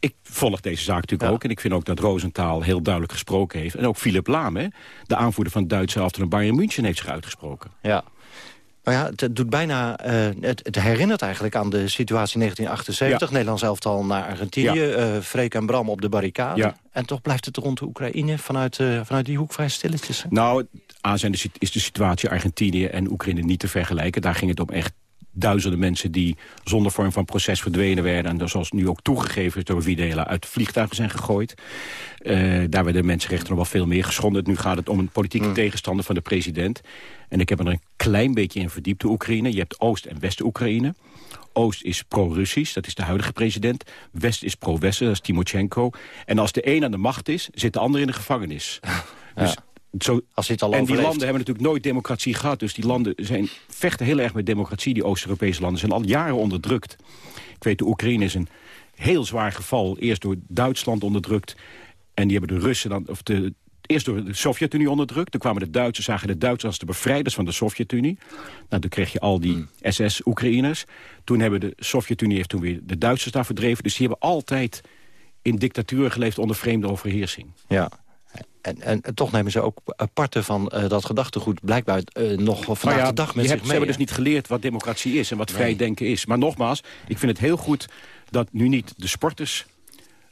ik volg deze zaak natuurlijk ook. En ik vind ook dat Rosenthal heel duidelijk gesproken heeft. En ook Philip Laam, hè, de aanvoerder van het Duitse in Bayern München, heeft zich uitgesproken. Ja. Nou ja, het doet bijna, eh, het, het herinnert eigenlijk aan de situatie in 1978. Ja. Nederlands elftal naar Argentinië. Ja. eh, Freek en Bram op de barricade. Ja. En toch blijft het rond de Oekraïne vanuit, eh, vanuit die hoek vrij stilletjes. hè? Nou, A zijn de, sit- is de situatie Argentinië en Oekraïne niet te vergelijken. Daar ging het om echt duizenden mensen die zonder vorm van proces verdwenen werden. En dat zoals nu ook toegegeven is door Videla uit vliegtuigen zijn gegooid. Eh, daar werden de mensenrechten nog wel veel meer geschonden. Nu gaat het om een politieke tegenstander van de president. En ik heb er een klein beetje in verdiept, de Oekraïne. Je hebt Oost- en West-Oekraïne. Oost is pro-Russisch, dat is de huidige president. West is pro-Westen, dat is Timoshenko. En als de een aan de macht is, zit de ander in de gevangenis. Dus zo, Als het al en die landen hebben natuurlijk nooit democratie gehad. Dus die landen zijn, vechten heel erg met democratie. Die Oost-Europese landen zijn al jaren onderdrukt. Ik weet, de Oekraïne is een heel zwaar geval. Eerst door Duitsland onderdrukt. En die hebben de Russen dan... Of de, Eerst door de Sovjet-Unie onderdrukt. Toen kwamen de Duitsers, zagen de Duitsers als de bevrijders van de Sovjet-Unie. Nou, toen kreeg je al die SS-Oekraïners. Toen hebben de Sovjet-Unie heeft toen weer de Duitsers daar verdreven. Dus die hebben altijd in dictatuur geleefd onder vreemde overheersing. Ja. En, en, en toch nemen ze ook aparte van eh, dat gedachtegoed blijkbaar eh, nog vandaag Nou ja, de dag met zich hebt, Ze mee. hebben dus niet geleerd wat democratie is en wat vrij denken is. Maar nogmaals, ik vind het heel goed dat nu niet de sporters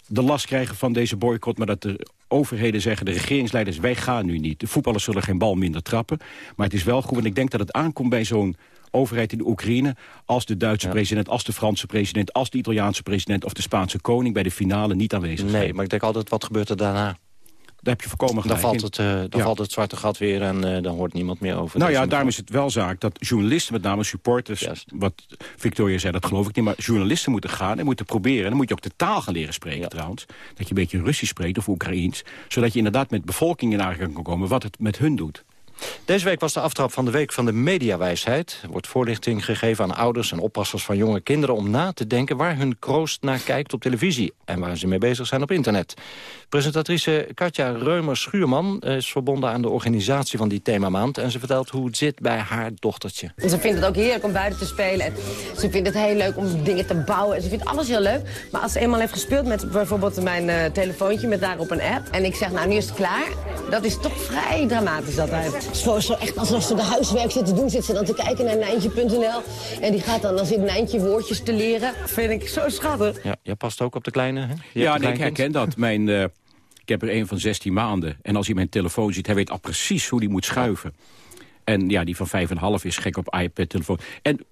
de last krijgen van deze boycott... maar dat de overheden zeggen, de regeringsleiders, wij gaan nu niet. De voetballers zullen geen bal minder trappen. Maar het is wel goed, en ik denk dat het aankomt bij zo'n overheid in de Oekraïne... als de Duitse president, als de Franse president... als de Italiaanse president of de Spaanse koning... bij de finale niet aanwezig zijn. Nee, maar ik denk altijd, wat gebeurt er daarna? Daar heb je voorkomen Dan, gelijk valt het, eh, dan Ja. valt het zwarte gat weer en eh, dan hoort niemand meer over. Nou ja, daarom is het wel zaak dat journalisten, met name supporters... wat Victoria zei, dat geloof ik niet... maar journalisten moeten gaan en moeten proberen... en dan moet je ook de taal gaan leren spreken trouwens... dat je een beetje Russisch spreekt of Oekraïens... zodat je inderdaad met bevolking in aanraking kan komen... wat het met hun doet. Deze week was de aftrap van de Week van de Mediawijsheid. Er wordt voorlichting gegeven aan ouders en oppassers van jonge kinderen... om na te denken waar hun kroost naar kijkt op televisie... en waar ze mee bezig zijn op internet. Presentatrice Katja Reumer-Schuurman is verbonden aan de organisatie van die themamaand... en ze vertelt hoe het zit bij haar dochtertje. Ze vindt het ook heerlijk om buiten te spelen. En ze vindt het heel leuk om dingen te bouwen. En ze vindt alles heel leuk. Maar als ze eenmaal heeft gespeeld met bijvoorbeeld mijn eh, telefoontje... met daarop een app. En ik zeg, nou, nu is het klaar. Dat is toch vrij dramatisch altijd. Zo, zo echt alsof ze de huiswerk zit te doen. Zit ze dan te kijken naar Nijntje.nl. En die gaat dan, dan zit Nijntje woordjes te leren. Vind ik zo schattig. Ja, jij past ook op de kleine, hè? Je ja, nee, ik herken dat. Mijn, eh, ik heb er een van 16 maanden. En als hij mijn telefoon ziet, hij weet al precies hoe hij moet schuiven. En ja, die van 5,5 is gek op iPad, telefoon. En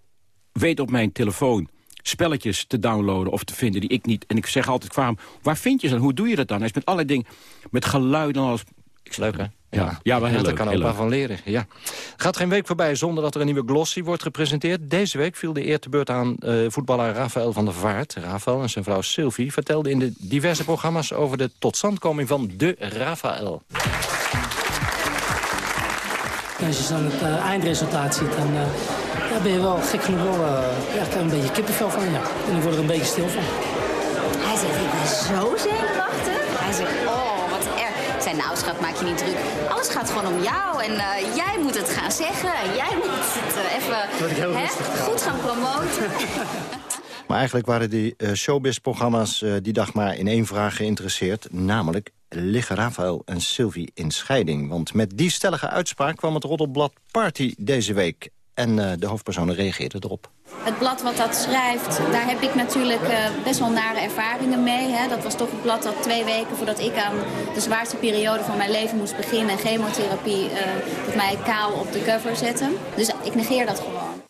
weet op mijn telefoon spelletjes te downloaden of te vinden die ik niet... En ik zeg altijd kwaam, waar vind je ze dan? Hoe doe je dat dan? Hij is met allerlei dingen, met geluiden als... Is leuk, hè? Ja, ja, wel heel daar leuk. kan ook maar van leren. Ja. Gaat geen week voorbij zonder dat er een nieuwe glossy wordt gepresenteerd. Deze week viel de eer te beurt aan eh, voetballer Rafael van der Vaart. Rafael en zijn vrouw Sylvie vertelden in de diverse programma's... over de totstandkoming van de Rafael. Als je dan het eh, eindresultaat ziet, dan eh, ja, ben je wel gek genoeg wel, eh, ja, krijg een beetje kippenvel van. Ja. En ik word er een beetje stil van. Hij zegt, ik ben zo zenuwachtig. Zei, nou schat, maak je niet druk. Alles gaat gewoon om jou en eh, jij moet het gaan zeggen. En jij moet het eh, even hè, goed gaan promoten. Maar eigenlijk waren die eh, showbiz-programma's die dag maar in één vraag geïnteresseerd. Namelijk, liggen Rafael en Sylvie in scheiding? Want met die stellige uitspraak kwam het Roddelblad Party deze week. En eh, de hoofdpersonen reageerden erop. Het blad wat dat schrijft, daar heb ik natuurlijk eh, best wel nare ervaringen mee. Hè. Dat was toch een blad dat twee weken voordat ik aan de zwaarste periode van mijn leven moest beginnen... en chemotherapie, eh, dat mij kaal op de cover zette. Dus ik negeer dat gewoon.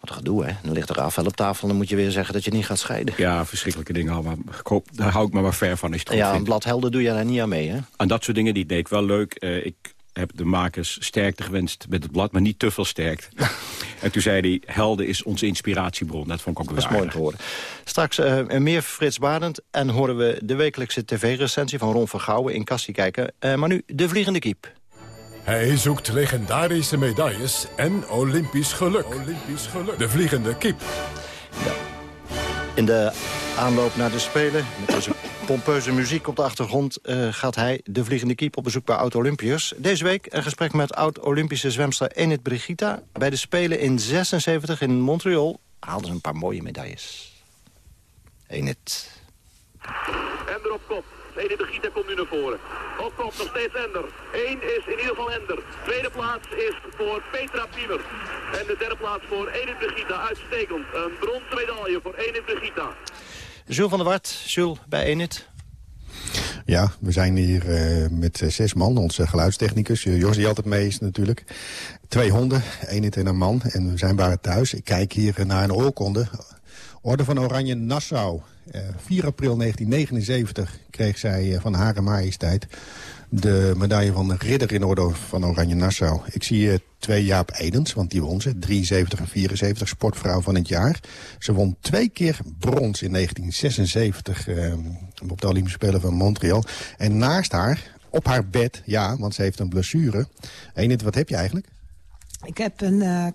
Wat een gedoe, hè? Dan ligt er Rafael op tafel en dan moet je weer zeggen dat je niet gaat scheiden. Ja, verschrikkelijke dingen. Hoop, daar hou ik me maar ver van. Als je het goed Ja, een blad helden doe je daar niet aan mee, hè? Aan dat soort dingen die deed ik wel leuk. Eh, ik heb de makers sterkte gewenst met het blad, maar niet te veel sterkte. en toen zei hij, helden is onze inspiratiebron. Dat vond ik ook wel Dat is mooi om te horen. Straks eh, meer Frits Barend en horen we de wekelijkse tv-recensie van Ron van Gouwen in Kassie kijken. Eh, maar nu de vliegende kiep. Hij zoekt legendarische medailles en Olympisch geluk. Olympisch geluk. De vliegende kip. In de aanloop naar de Spelen, met pompeuze muziek op de achtergrond... eh, gaat hij, de vliegende kiep, op bezoek bij oud-Olympiërs. Deze week een gesprek met oud-Olympische zwemster Enid Brigita. Bij de Spelen in 76 in Montreal haalden ze een paar mooie medailles. Enid. Ender op kop. Enid Brigita komt nu naar voren. Op kop nog steeds Ender. Eén is in ieder geval Ender. Tweede plaats is voor Petra Piemer. En de derde plaats voor Enid Brigita. Uitstekend. Een bronzen medaille voor Enid Brigita. Jules van der Wart, Jules, bij Enid. Ja, we zijn hier eh, met eh, zes man. Onze geluidstechnicus, uh, Jos die altijd mee is natuurlijk. Twee honden, één en een man. En we zijn bij thuis. Ik kijk hier eh, naar een oorkonde. Orde van Oranje Nassau. Eh, 4 april 1979 kreeg zij eh, van Hare Majesteit de medaille van de ridder in orde van Oranje Nassau. Ik zie eh, twee Jaap Edens, want die won ze. 73 en 74 sportvrouw van het jaar. Ze won twee keer brons in 1976 eh, op de Olympische Spelen van Montreal. En naast haar, op haar bed, ja, want ze heeft een blessure. Enid, wat heb je eigenlijk? Ik heb een eh,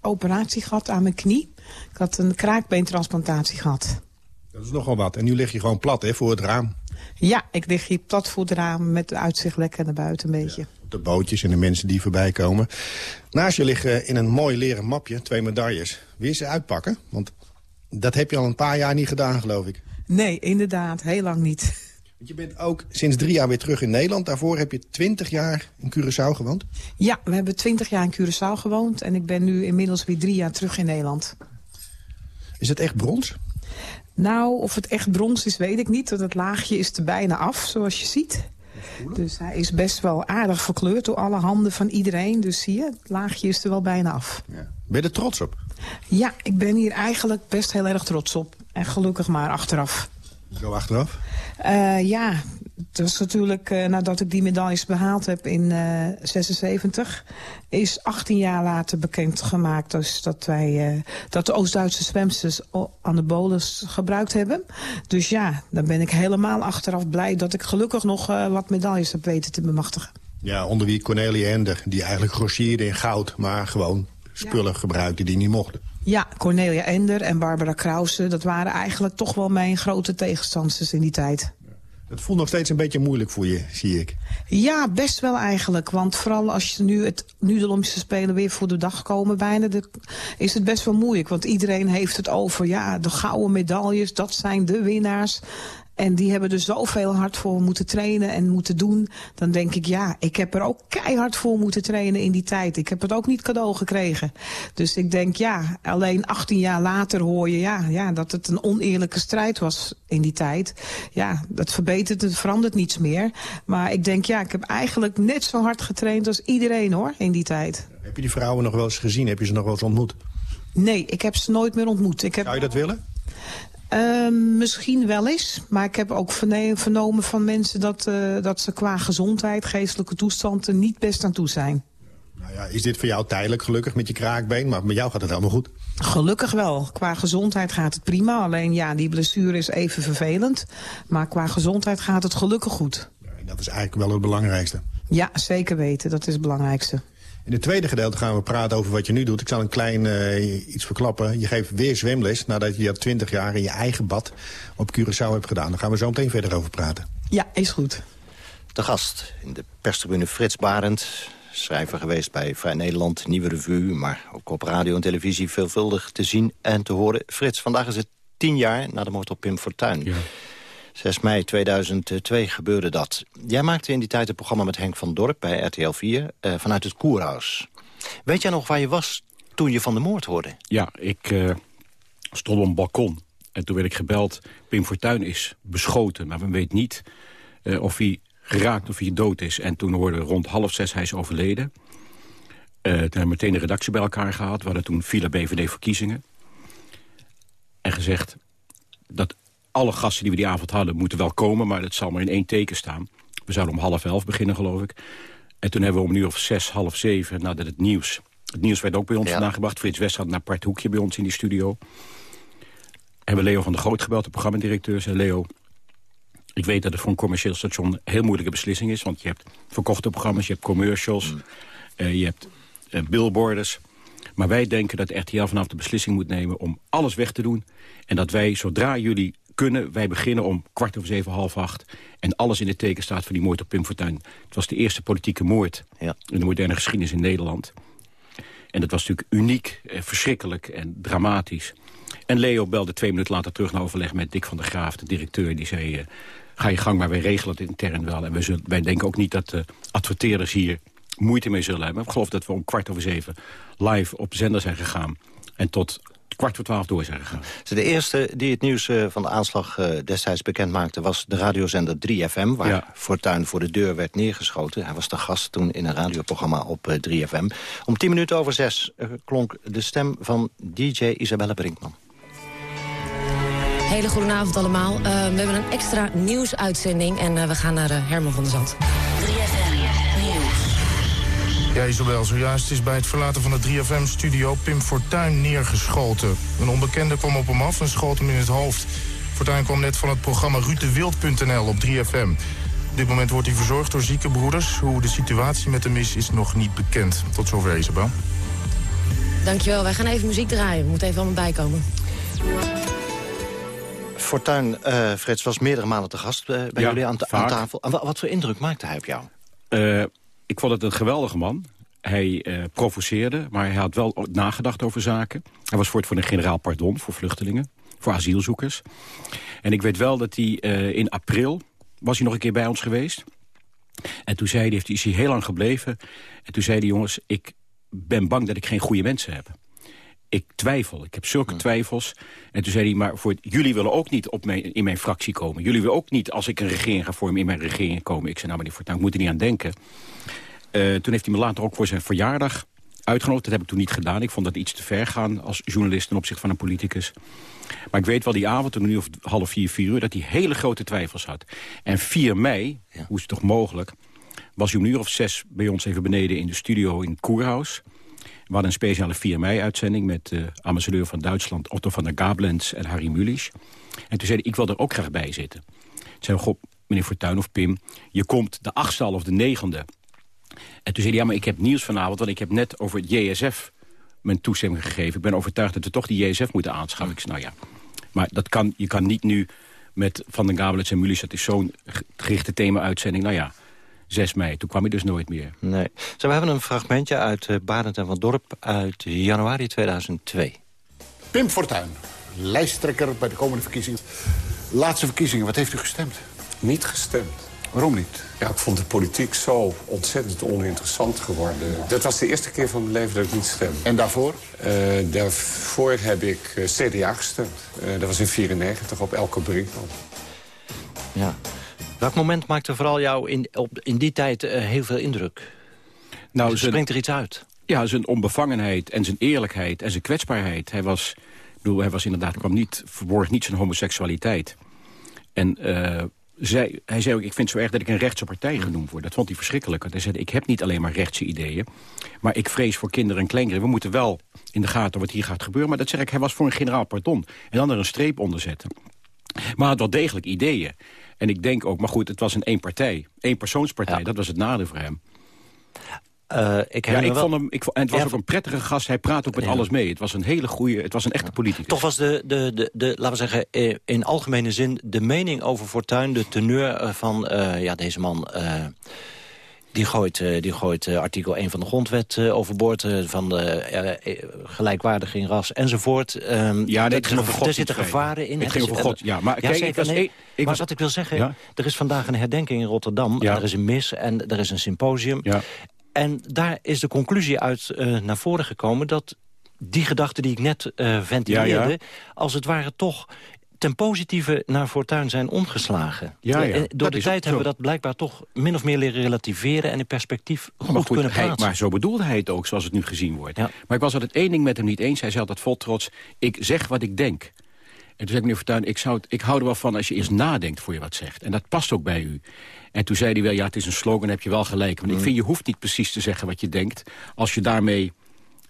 operatie gehad aan mijn knie. Ik had een kraakbeentransplantatie gehad. Dat is nogal wat. En nu lig je gewoon plat hè, voor het raam. Ja, ik lig hier plat voor het raam met de uitzicht lekker naar buiten een beetje. De bootjes en de mensen die voorbij komen. Naast je liggen in een mooi leren mapje twee medailles. Wil je ze uitpakken? Want dat heb je al een paar jaar niet gedaan, geloof ik. Nee, inderdaad, heel lang niet. Want je bent ook sinds drie jaar weer terug in Nederland. Daarvoor heb je twintig jaar in Curaçao gewoond. Ja, we hebben twintig jaar in Curaçao gewoond en ik ben nu inmiddels weer drie jaar terug in Nederland. Is het echt brons? Nou, of het echt brons is, weet ik niet. Want het laagje is er bijna af, zoals je ziet. Dus hij is best wel aardig verkleurd door alle handen van iedereen. Dus zie je, het laagje is er wel bijna af. Ben je er trots op? Ja, ik ben hier eigenlijk best heel erg trots op. En gelukkig maar achteraf. Zo achteraf? Uh, ja, het was natuurlijk uh, nadat ik die medailles behaald heb in uh, 76... is 18 jaar later bekendgemaakt dus dat, wij, dat de Oost-Duitse zwemsters anaboles gebruikt hebben. Dus ja, dan ben ik helemaal achteraf blij dat ik gelukkig nog wat medailles heb weten te bemachtigen. Ja, onder wie Cornelia Ender, die eigenlijk grossierde in goud... maar gewoon spullen ja. gebruikte die niet mochten. Ja, Cornelia Ender en Barbara Krause, dat waren eigenlijk toch wel mijn grote tegenstanders in die tijd. Het voelt nog steeds een beetje moeilijk voor je, zie ik. Ja, best wel eigenlijk. Want vooral als je nu, het, nu de Olympische Spelen weer voor de dag komen bijna... De, is het best wel moeilijk. Want iedereen heeft het over, ja, de gouden medailles, dat zijn de winnaars. En die hebben er zoveel hard voor moeten trainen en moeten doen. Dan denk ik, ja, ik heb er ook keihard voor moeten trainen in die tijd. Ik heb het ook niet cadeau gekregen. Dus ik denk, ja, alleen 18 jaar later hoor je ja, ja, dat het een oneerlijke strijd was in die tijd. Ja, dat verbetert, het verandert niets meer. Maar ik denk, ja, ik heb eigenlijk net zo hard getraind als iedereen hoor, in die tijd. Heb je die vrouwen nog wel eens gezien? Heb je ze nog wel eens ontmoet? Nee, ik heb ze nooit meer ontmoet. Ik heb... Zou je dat willen? Uh, misschien wel eens, maar ik heb ook vernomen van mensen dat, uh, dat ze qua gezondheid, geestelijke toestand er niet best aan toe zijn. Nou ja, is dit voor jou tijdelijk gelukkig met je kraakbeen, maar met jou gaat het helemaal goed? Gelukkig wel. Qua gezondheid gaat het prima. Alleen ja, die blessure is even vervelend. Maar qua gezondheid gaat het gelukkig goed. Ja, dat is eigenlijk wel het belangrijkste. Ja, zeker weten. Dat is het belangrijkste. In het tweede gedeelte gaan we praten over wat je nu doet. Ik zal een klein uh, iets verklappen. Je geeft weer zwemles nadat je dat 20 jaar in je eigen bad op Curaçao hebt gedaan. Daar gaan we zo meteen verder over praten. Ja, is goed. De gast in de perstribune Frits Barend. Schrijver geweest bij Vrij Nederland, Nieuwe Revue... maar ook op radio en televisie veelvuldig te zien en te horen. Frits, vandaag is het tien jaar na de moord op Pim Fortuyn. Ja. 6 mei 2002 gebeurde dat. Jij maakte in die tijd een programma met Henk van Dorp bij RTL 4... Uh, vanuit het Koerhuis. Weet jij nog waar je was toen je van de moord hoorde? Ja, ik uh, stond op een balkon. En toen werd ik gebeld, Pim Fortuyn is beschoten. Maar we weten niet uh, of hij geraakt of hij dood is. En toen hoorde rond half zes hij is overleden. toen hebben we meteen de redactie bij elkaar gehad. We hadden toen file BVD-verkiezingen. En gezegd dat alle gasten die we die avond hadden moeten wel komen... maar het zal maar in één teken staan. We zouden om half elf beginnen, geloof ik. En toen hebben we om een uur of zes, half zeven, nadat het nieuws... Het nieuws werd ook bij ons ja. vandaan gebracht. Frits West had een apart hoekje bij ons in die studio. Hebben Leo van der Groot gebeld, de programmadirecteur. Zei Leo, Ik weet dat het voor een commercieel station een heel moeilijke beslissing is. Want je hebt verkochte programma's, je hebt commercials, eh, je hebt uh, billboarders. Maar wij denken dat RTL vanaf de beslissing moet nemen om alles weg te doen. En dat wij, zodra jullie kunnen, wij beginnen om kwart over zeven, half acht. En alles in het teken staat voor die moord op Pim Fortuyn. Het was de eerste politieke moord ja. in de moderne geschiedenis in Nederland. En dat was natuurlijk uniek, eh, verschrikkelijk en dramatisch. En Leo belde twee minuten later terug naar overleg met Dick van der Graaf, de directeur. Die zei, uh, ga je gang, maar wij regelen het intern wel. En wij, zullen, wij denken ook niet dat de adverteerders hier moeite mee zullen hebben. Ik geloof dat we om kwart over zeven live op zender zijn gegaan. En tot kwart voor twaalf door zijn gegaan. De eerste die het nieuws uh, van de aanslag uh, destijds bekend maakte... was de radiozender 3FM, waar ja. Fortuyn voor de deur werd neergeschoten. Hij was de gast toen in een radioprogramma op uh, 3FM. Om tien minuten over zes klonk de stem van DJ Isabelle Brinkman. Hele goede avond allemaal. Uh, we hebben een extra nieuwsuitzending en uh, we gaan naar uh, Herman van der Zand. 3FM Nieuws. Ja, Isabel, zojuist is bij het verlaten van de 3FM-studio Pim Fortuyn neergeschoten. Een onbekende kwam op hem af en schoot hem in het hoofd. Fortuyn kwam net van het programma rutewild.nl op 3FM. Op dit moment wordt hij verzorgd door ziekenbroeders. Hoe de situatie met hem is, is nog niet bekend. Tot zover, Isabel. Dankjewel, wij gaan even muziek draaien. We moeten even allemaal bijkomen. Fortuyn, uh, Frits, was meerdere malen te gast uh, bij ja, jullie aan, aan, tafel. En wat voor indruk maakte hij op jou? Uh, ik vond het een geweldige man. Hij provoceerde, maar hij had wel nagedacht over zaken. Hij was voor het voor een generaal pardon voor vluchtelingen, voor asielzoekers. En ik weet wel dat hij in april, was hij nog een keer bij ons geweest. En toen zei hij, heeft, is hij heel lang gebleven. En toen zei hij, jongens, ik ben bang dat ik geen goede mensen heb ik twijfel. Ik heb zulke twijfels. En toen zei hij, maar voor, jullie willen ook niet op mijn, in mijn fractie komen. Jullie willen ook niet, als ik een regering ga vormen, in mijn regering komen. Ik zei, nou meneer Fortuyn, ik moet er niet aan denken. Uh, toen heeft hij me later ook voor zijn verjaardag uitgenodigd. Dat heb ik toen niet gedaan. Ik vond dat iets te ver gaan als journalist ten opzichte van een politicus. Maar ik weet wel die avond, toen nu of half vier, vier uur... dat hij hele grote twijfels had. En 4 mei, ja. hoe is het toch mogelijk... was hij om een uur of zes bij ons even beneden in de studio in het Koerhuis... We hadden een speciale 4 mei-uitzending met de uh, ambassadeur van Duitsland... Otto van der Gablens en Harry Mulisch. En toen zei hij, ik wil er ook graag bij zitten. Toen zei goh, meneer Fortuyn of Pim, je komt de achtste of de negende. En toen zei hij, ja, maar ik heb nieuws vanavond... want ik heb net over het JSF mijn toestemming gegeven. Ik ben overtuigd dat we toch die JSF moeten aanschaffen. Ik zei, nou ja, maar dat kan, je kan niet nu met Van der Gablens en Mulisch... dat is zo'n gerichte thema-uitzending, nou ja... 6 mei. Toen kwam hij dus nooit meer. Nee. Zo, we hebben een fragmentje uit uh, Barend en van Dorp uit januari 2002. Pim Fortuyn, lijsttrekker bij de komende verkiezingen. Laatste verkiezingen, wat heeft u gestemd? Niet gestemd. Waarom niet? Ja, ik vond de politiek zo ontzettend oninteressant geworden. Dat was de eerste keer van mijn leven dat ik niet stemde. En daarvoor? Uh, daarvoor heb ik uh, CDA gestemd. Uh, dat was in 94 op Elke Brinkman. Ja. Welk moment maakte vooral jou in, op, in die tijd uh, heel veel indruk? Nou, dus springt er iets uit? Ja, zijn onbevangenheid en zijn eerlijkheid en zijn kwetsbaarheid. Hij was, bedoel, hij was inderdaad, kwam niet, verborg niet zijn homoseksualiteit. En uh, zei, hij zei ook, ik vind het zo erg dat ik een rechtse partij genoemd word. Dat vond hij verschrikkelijk. Want hij zei, ik heb niet alleen maar rechtse ideeën. Maar ik vrees voor kinderen en kleinkinderen. We moeten wel in de gaten wat hier gaat gebeuren. Maar dat zeg ik, hij was voor een generaal pardon. En dan er een streep onder zetten. Maar hij had wel degelijk ideeën. En ik denk ook, maar goed, het was een één partij. één persoonspartij, ja. dat was het nadeel voor hem. Uh, ik ja, ik vond hem, ik vond, en het was ja, ook een prettige gast. Hij praat ook met ja. alles mee. Het was een hele goede, het was een echte politicus. Toch was de, de, de, de, laten we zeggen, in algemene zin... de mening over Fortuyn, de teneur van uh, ja, deze man... Uh, die gooit, die gooit artikel 1 van de grondwet overboord... van de gelijkwaardiging, ras enzovoort. Um, ja, nee, er, zitten gevaren in. Het ging over God, ja. Maar, kijk, maar wat ik wil zeggen, ja? er is vandaag een herdenking in Rotterdam. Ja. En er is een mis en er is een symposium. Ja. En daar is de conclusie uit uh, naar voren gekomen... dat die gedachten die ik net uh, ventileerde... Ja, als het ware toch ten positieve naar Fortuyn zijn omgeslagen. Ja, ja. Door de tijd hebben we dat blijkbaar toch min of meer leren relativeren... en in perspectief goed, goed kunnen hij, plaatsen. Maar zo bedoelde hij het ook, zoals het nu gezien wordt. Ja. Maar ik was altijd één ding met hem niet eens. Hij zei altijd vol trots, ik zeg wat ik denk. En toen zei ik, meneer Fortuyn, ik, zou, ik hou er wel van als je eerst nadenkt voor je wat zegt. En dat past ook bij u. En toen zei hij wel, ja, het is een slogan, heb je wel gelijk. Want ik vind, je hoeft niet precies te zeggen wat je denkt... als je daarmee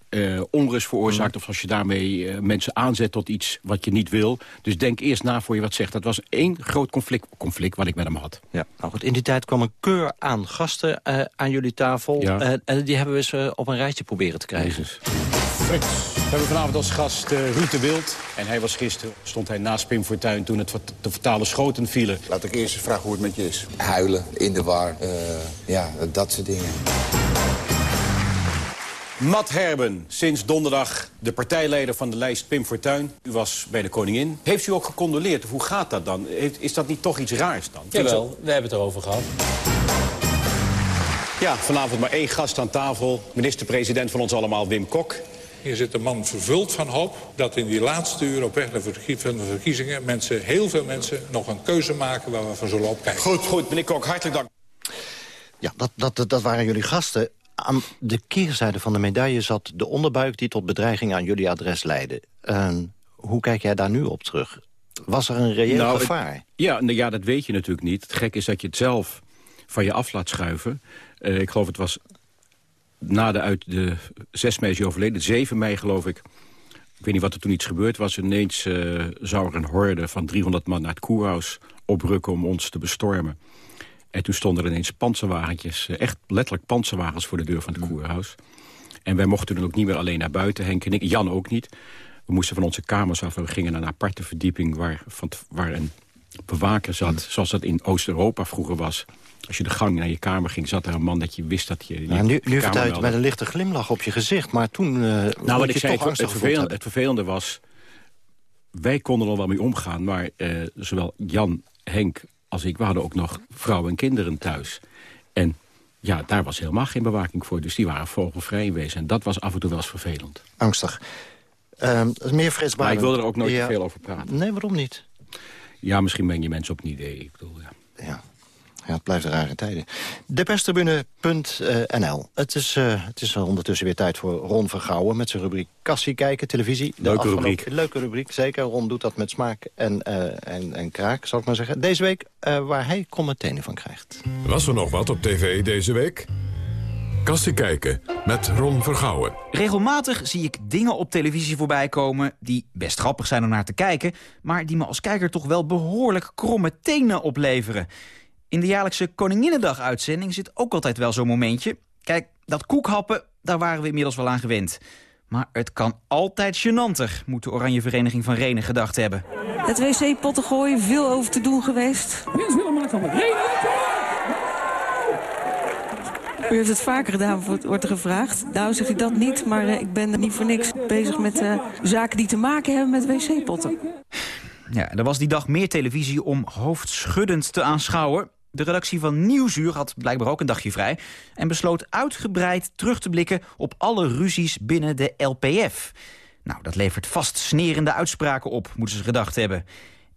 eh, onrust veroorzaakt... of als je daarmee eh, mensen aanzet tot iets wat je niet wil. Dus denk eerst na voor je wat zegt. Dat was één groot conflict, conflict wat ik met hem had. Ja, nou goed, in die tijd kwam een keur aan gasten eh, aan jullie tafel. Ja. En die hebben we eens op een rijtje proberen te krijgen. We hebben vanavond als gast uh, Ruud de Wild. En hij was gisteren, stond hij naast Pim Fortuyn... toen het de fatale schoten vielen. Laat ik eerst eens vragen hoe het met je is. Huilen, in de war, eh, ja, dat soort dingen. Matt Herben, sinds donderdag de partijleider van de lijst Pim Fortuyn. U was bij de koningin. Heeft u ook gecondoleerd? Hoe gaat dat dan? Heeft- Is dat niet toch iets raars dan? Jawel, we hebben het erover gehad. Ja, vanavond maar één gast aan tafel. Minister-president van ons allemaal, Wim Kok. Hier zit een man vervuld van hoop dat in die laatste uur op weg naar de verkiezingen... mensen, heel veel mensen nog een keuze maken waar we van zullen opkijken. Goed, goed, meneer Kok, hartelijk dank. Ja, dat, dat, dat waren jullie gasten. Aan de keerzijde van de medaille zat de onderbuik... die tot bedreiging aan jullie adres leidde. Hoe kijk jij daar nu op terug? Was er een reëel Nou, het- gevaar? Ja, nou ja, dat weet je natuurlijk niet. Het gek is dat je het zelf van je af laat schuiven. Eh, ik geloof het was na de, uit de 6 mei is overleden, 7 mei geloof ik. Ik weet niet wat er toen iets gebeurd was. Ineens eh, zou er een horde van 300 man naar het koerhuis oprukken om ons te bestormen. En toen stonden er ineens panzerwagentjes, eh, echt letterlijk panzerwagens voor de deur van het koerhuis. En wij mochten dan ook niet meer alleen naar buiten, Henk en ik. Jan ook niet. We moesten van onze kamers af en we gingen naar een aparte verdieping... waar, van, waar een bewaker zat, zoals dat in Oost-Europa vroeger was. Als je de gang naar je kamer ging, zat er een man dat je wist dat je... je Nou, nu nu je met een lichte glimlach op je gezicht. Maar toen eh Nou, wat je ik zei, toch het, vervelende, het vervelende was... wij konden er wel mee omgaan, maar eh, zowel Jan, Henk als ik... we hadden ook nog vrouwen en kinderen thuis. En ja, daar was helemaal geen bewaking voor. Dus die waren vogelvrij in wezen. En dat was af en toe wel eens vervelend. Angstig. Is meer Frits Maar ik wilde er ook nooit Ja. veel over praten. Nee, waarom niet? Ja, misschien meng je mensen op een idee. Ik bedoel, ja. Ja. Ja, het blijft rare tijden. Deperstribune.nl. Het, is, eh, het is ondertussen weer tijd voor Ron Vergouwen... met zijn rubriek Kassie kijken, televisie. De Leuke rubriek. Leuke rubriek, zeker. Ron doet dat met smaak en, eh, en, en kraak, zal ik maar zeggen. Deze week eh, waar hij commentaar van krijgt. Was er nog wat op tv deze week? Kassie kijken met Ron Vergouwen. Regelmatig zie ik dingen op televisie voorbij komen... die best grappig zijn om naar te kijken... maar die me als kijker toch wel behoorlijk kromme tenen opleveren. In de jaarlijkse Koninginnedag-uitzending zit ook altijd wel zo'n momentje. Kijk, dat koekhappen, daar waren we inmiddels wel aan gewend. Maar het kan altijd gênanter, moet de Oranje Vereniging van Renen gedacht hebben. Het wc-potten gooien, veel over te doen geweest. Winst willen maken van U heeft het vaker gedaan, wordt wordt er gevraagd. Nou zegt hij dat niet, maar eh, ik ben er niet voor niks bezig met eh, zaken die te maken hebben met wc-potten. Ja, er was die dag meer televisie om hoofdschuddend te aanschouwen. De redactie van Nieuwsuur had blijkbaar ook een dagje vrij... en besloot uitgebreid terug te blikken op alle ruzies binnen de LPF. Nou, dat levert vast snerende uitspraken op, moeten ze gedacht hebben.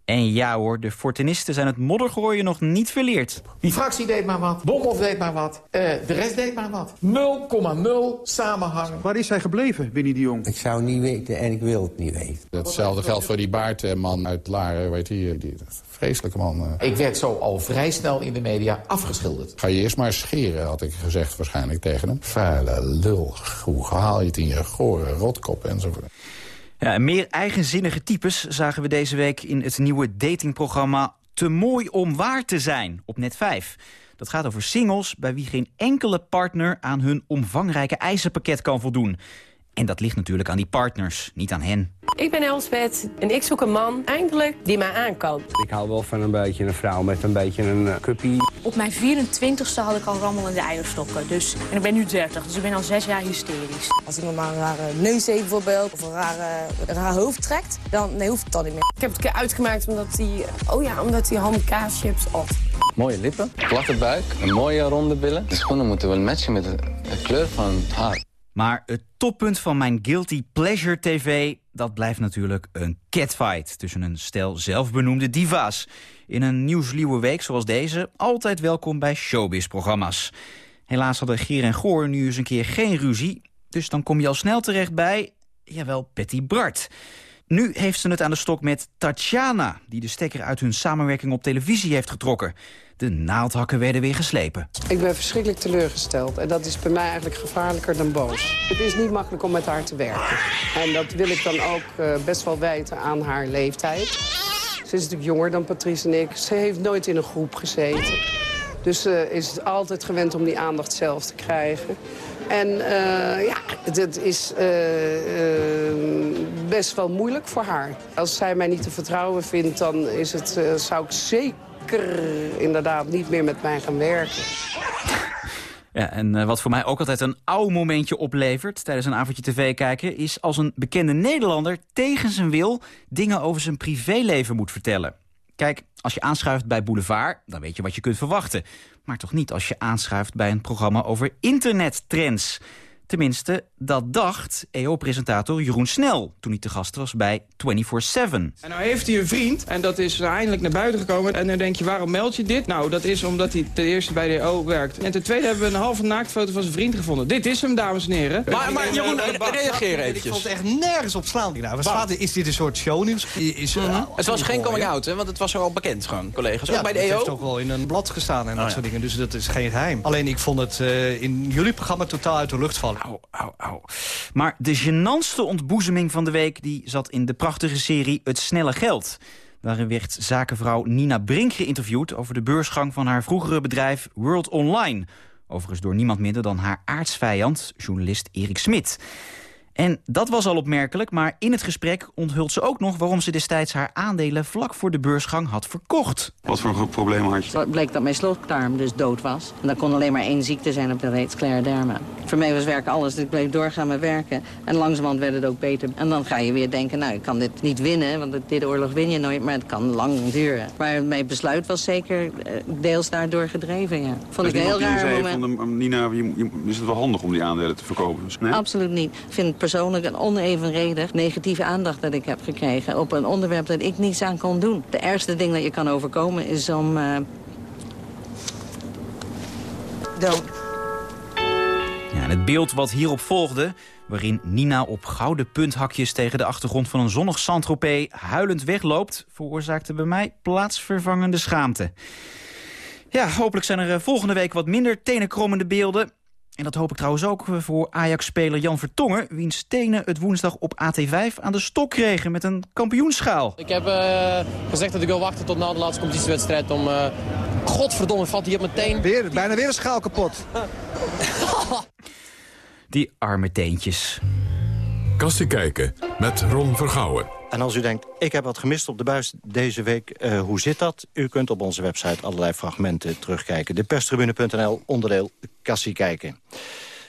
En ja hoor, de Fortinisten zijn het moddergooien nog niet verleerd. Die fractie deed maar wat, Bomhoff deed maar wat, eh, de rest deed maar wat. 0,0 samenhang. Waar is hij gebleven, Winnie de Jong? Ik zou niet weten en ik wil het niet weten. Hetzelfde geldt voor die baardman uit Laren, weet je, die vreselijke man. eh. Ik werd zo al vrij snel in de media afgeschilderd. Ga je eerst maar scheren, had ik gezegd waarschijnlijk tegen hem. Vuile lul, hoe haal je het in je gore rotkop enzovoort. Meer eigenzinnige types zagen we deze week in het nieuwe datingprogramma Te mooi om waar te zijn op net 5. Dat gaat over singles bij wie geen enkele partner aan hun omvangrijke eisenpakket kan voldoen. En dat ligt natuurlijk aan die partners, niet aan hen. Ik ben Elsbeth en ik zoek een man, eindelijk, die mij aankoopt. Ik hou wel van een beetje een vrouw met een beetje een uh, kuppie. Op mijn 24ste had ik al rammelende eierstokken. Dus, en ik ben nu 30, dus ik ben al zes jaar hysterisch. Als iemand maar een rare neus heeft bijvoorbeeld, of een, rare, een raar hoofd trekt, dan nee, hoeft het dan niet meer. Ik heb het een keer uitgemaakt omdat hij, oh ja, omdat hij ham kaaschips at. Mooie lippen, platte buik, een mooie ronde billen. De schoenen moeten wel matchen met de, de kleur van het haar. Maar het toppunt van mijn Guilty Pleasure TV... dat blijft natuurlijk een catfight tussen een stel zelfbenoemde diva's. In een nieuwsluwe week zoals deze altijd welkom bij showbiz-programma's. Helaas hadden Gier en Goor nu eens een keer geen ruzie... dus dan kom je al snel terecht bij, jawel, Betty Bart. Nu heeft ze het aan de stok met Tatjana... die de stekker uit hun samenwerking op televisie heeft getrokken. De naaldhakken werden weer geslepen. Ik ben verschrikkelijk teleurgesteld. En dat is bij mij eigenlijk gevaarlijker dan boos. Het is niet makkelijk om met haar te werken. En dat wil ik dan ook uh, best wel wijten aan haar leeftijd. Ze is natuurlijk jonger dan Patrice en ik. Ze heeft nooit in een groep gezeten. Dus ze uh, is altijd gewend om die aandacht zelf te krijgen. En uh, ja, het is uh, best wel moeilijk voor haar. Als zij mij niet te vertrouwen vindt, dan is het, zou ik zeker inderdaad niet meer met mij gaan werken. Ja, en uh, wat voor mij ook altijd een ouw momentje oplevert... tijdens een avondje tv kijken... is als een bekende Nederlander tegen zijn wil... dingen over zijn privéleven moet vertellen. Kijk, als je aanschuift bij Boulevard, dan weet je wat je kunt verwachten. Maar toch niet als je aanschuift bij een programma over internettrends. Tenminste, dat dacht EO-presentator Jeroen Snel... toen hij te gast was bij 24-7. En nou heeft hij een vriend en dat is eindelijk naar buiten gekomen. En dan denk je, waarom meld je dit? Nou, dat is omdat hij ten eerste bij de EO werkt. En ten tweede hebben we een halve naaktfoto van zijn vriend gevonden. Dit is hem, dames en heren. Maar, maar Jeroen, reageer eventjes. Ik vond het echt nergens op slaan. Nou, wat staat, is dit een soort shownieuws? Is, mm -hmm. Het was geen coming-out, want het was al bekend gewoon, collega's. Ook ja, bij de EO. het heeft ook wel in een blad gestaan en dat oh, soort dingen. Dus dat is geen geheim. Alleen ik vond het uh, in jullie programma totaal uit de lucht vallen. Au, au, au. Maar de gênantste ontboezeming van de week... die zat in de prachtige serie Het Snelle Geld. Daarin werd zakenvrouw Nina Brink geïnterviewd... over de beursgang van haar vroegere bedrijf World Online. Overigens door niemand minder dan haar aardsvijand, journalist Erik Smit. En dat was al opmerkelijk, maar in het gesprek onthult ze ook nog... waarom ze destijds haar aandelen vlak voor de beursgang had verkocht. Wat voor probleem had je? Het bleek dat mijn slokdarm dus dood was. En dat kon alleen maar één ziekte zijn op de reeds derma. Voor mij was werken alles, dus ik bleef doorgaan met werken. En langzamerhand werd het ook beter. En dan ga je weer denken, nou, ik kan dit niet winnen... want dit oorlog win je nooit, maar het kan lang duren. Maar mijn besluit was zeker deels daardoor gedreven, ja. Vond dus ik een heel raar moment. Van de, Nina, je, je, is het wel handig om die aandelen te verkopen? Nee? Absoluut niet. Ik vind persoonlijk een onevenredig negatieve aandacht dat ik heb gekregen... op een onderwerp dat ik niets aan kon doen. De ergste ding dat je kan overkomen is om... Uh... Dood. Ja, het beeld wat hierop volgde waarin Nina op gouden punthakjes tegen de achtergrond van een zonnig Saint-Tropez huilend wegloopt, veroorzaakte bij mij plaatsvervangende schaamte. Ja, hopelijk zijn er volgende week wat minder tenenkrommende beelden. En dat hoop ik trouwens ook voor Ajax-speler Jan Vertongen... wiens tenen het woensdag op AT5 aan de stok kregen met een kampioenschaal. Ik heb uh, gezegd dat ik wil wachten tot na de laatste competitiewedstrijd om... Uh... Godverdomme, valt hij op mijn teen. Weer, bijna weer een schaal kapot. Die arme teentjes. Kastie kijken met Ron Vergouwen. En als u denkt, ik heb wat gemist op de buis deze week, uh, hoe zit dat? U kunt op onze website allerlei fragmenten terugkijken. Deperstribune.nl, onderdeel Kassie kijken.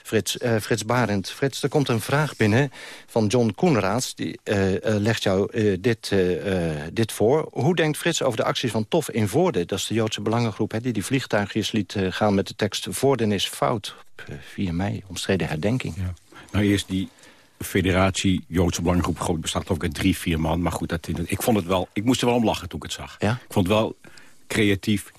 Frits, uh, Frits Barend. Frits, er komt een vraag binnen van John Koenraads. Die uh, uh, legt jou dit, dit voor. Hoe denkt Frits over de acties van Tof in Voorde? Dat is de Joodse belangengroep hè, die die vliegtuigjes liet gaan met de tekst... Voorden is fout op 4 mei, omstreden herdenking. Ja. Nou, eerst die federatie Joodse Belangengroep bestaat ook uit drie, vier man. Maar goed, dat, ik vond het wel, ik moest er wel om lachen toen ik het zag. Ja? Ik vond het wel creatief.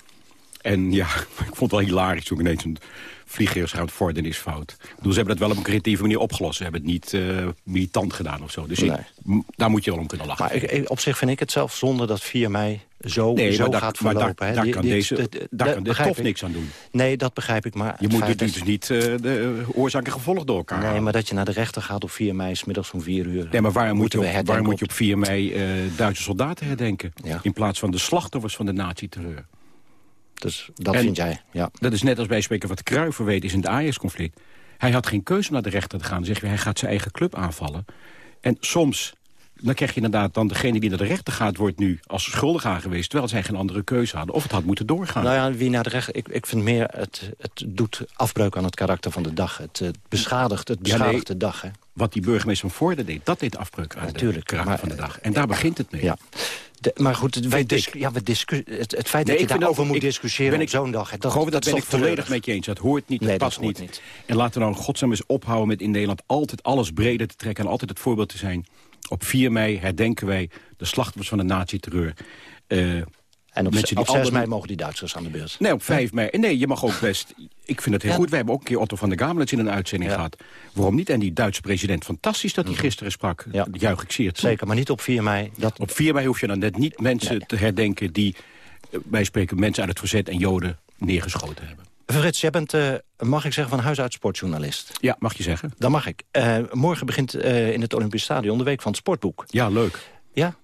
En ja, ik vond het wel hilarisch toen ineens een vliegtuig vorden is fout. Ik bedoel, ze hebben dat wel op een creatieve manier opgelost. Ze hebben het niet uh, militant gedaan of zo. Dus nee. ik, daar moet je wel om kunnen lachen. Maar ik, op zich vind ik het zelf zonde dat 4 mei zo, nee, zo daar, gaat verlopen. Maar daar, daar kan, deze, daar kan dit tof niks aan doen. Nee, dat begrijp ik. Maar je moet dus niet uh, de oorzaak en gevolg door elkaar Nee, halen. maar dat je naar de rechter gaat op 4 mei... is middags om 4 uur. Nee, maar waar moet, je op, waar moet je op 4 mei uh, Duitse soldaten herdenken? Ja. In plaats van de slachtoffers van de nazi-terreur. Dus dat en vind jij, ja. Dat is net als bij spreken wat Cruijff weet is in het Ajax-conflict. Hij had geen keuze om naar de rechter te gaan. Zeg je, hij gaat zijn eigen club aanvallen. En soms, dan krijg je inderdaad dan degene die naar de rechter gaat... wordt nu als schuldig aangewezen, terwijl zij geen andere keuze hadden. Of het had moeten doorgaan. Nou ja, wie naar de rechter... Ik, ik vind meer, het, het doet afbreuk aan het karakter van de dag. Het, het beschadigt, het beschadigt ja, de dag. Hè. Wat die burgemeester van Voorde deed, dat deed afbreuk aan Natuurlijk, de karakter maar, van de dag. En daar begint het mee. Ja. De, maar goed, wij ja, we het, het feit nee, dat je daarover moet discussiëren op zo'n dag... Dat, dat, dat ben ik volledig met je eens. Dat hoort niet, dat nee, past dat niet. niet. En laten we nou godsnaam eens ophouden met in Nederland... altijd alles breder te trekken en altijd het voorbeeld te zijn. Op 4 mei herdenken wij de slachtoffers van de nazi-terreur. Uh, En op, op 6 andere- mei mogen die Duitsers aan de beurt. Nee, op 5 mei. Nee, je mag ook best... Ik vind het heel Ja. goed. We hebben ook een keer Otto van der Gamelets in een uitzending gehad. Waarom niet? En die Duitse president, fantastisch dat hij gisteren sprak. Ja. Juich ik zeer toe. Mhm. Zeker, maar niet op 4 mei. Dat... Op 4 mei hoef je dan net niet mensen te herdenken... die, eh, wij spreken, mensen uit het verzet en joden neergeschoten hebben. Frits, jij bent, eh, mag ik zeggen, van huis uit sportjournalist. Ja, mag je zeggen. Dan mag ik. Eh, morgen begint in het Olympisch Stadion de week van het sportboek. Ja, leuk. Ja?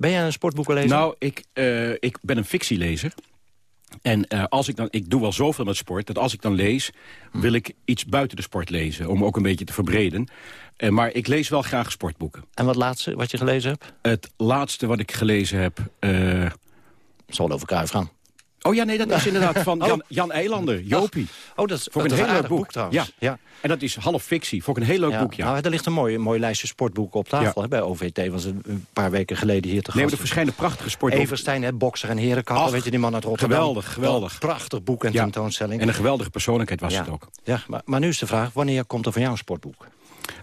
Ben jij een sportboekenlezer? Nou, ik, eh, ik ben een fictielezer. En eh, als ik dan, ik doe wel zoveel met sport, dat als ik dan lees... wil ik iets buiten de sport lezen, om ook een beetje te verbreden. Eh, maar ik lees wel graag sportboeken. En wat laatste wat je gelezen hebt? Het laatste wat ik gelezen heb... eh, zal over Cruijff gaan. Oh ja, nee, dat is inderdaad van Oh. Jan, Jan Eilander, Jopie. Oh, dat is, dat een heel leuk aardig boek. trouwens. Ja. En dat is half fictie. Vond ik een heel leuk Ja. boek, ja. Nou, er ligt een mooi, mooi lijstje sportboeken op tafel. Hè, bij OVT was een paar weken geleden hier te Nee, maar gast. er verschijnen prachtige sportboeken. Everstein, hè, bokser en herenkappen. Ach, Weet je, die man uit Rotterdam. geweldig, geweldig. Wel, Prachtig boek en Ja. tentoonstelling. En een geweldige persoonlijkheid was Ja. het ook. Ja, maar, maar nu is de vraag, wanneer komt er van jou een sportboek?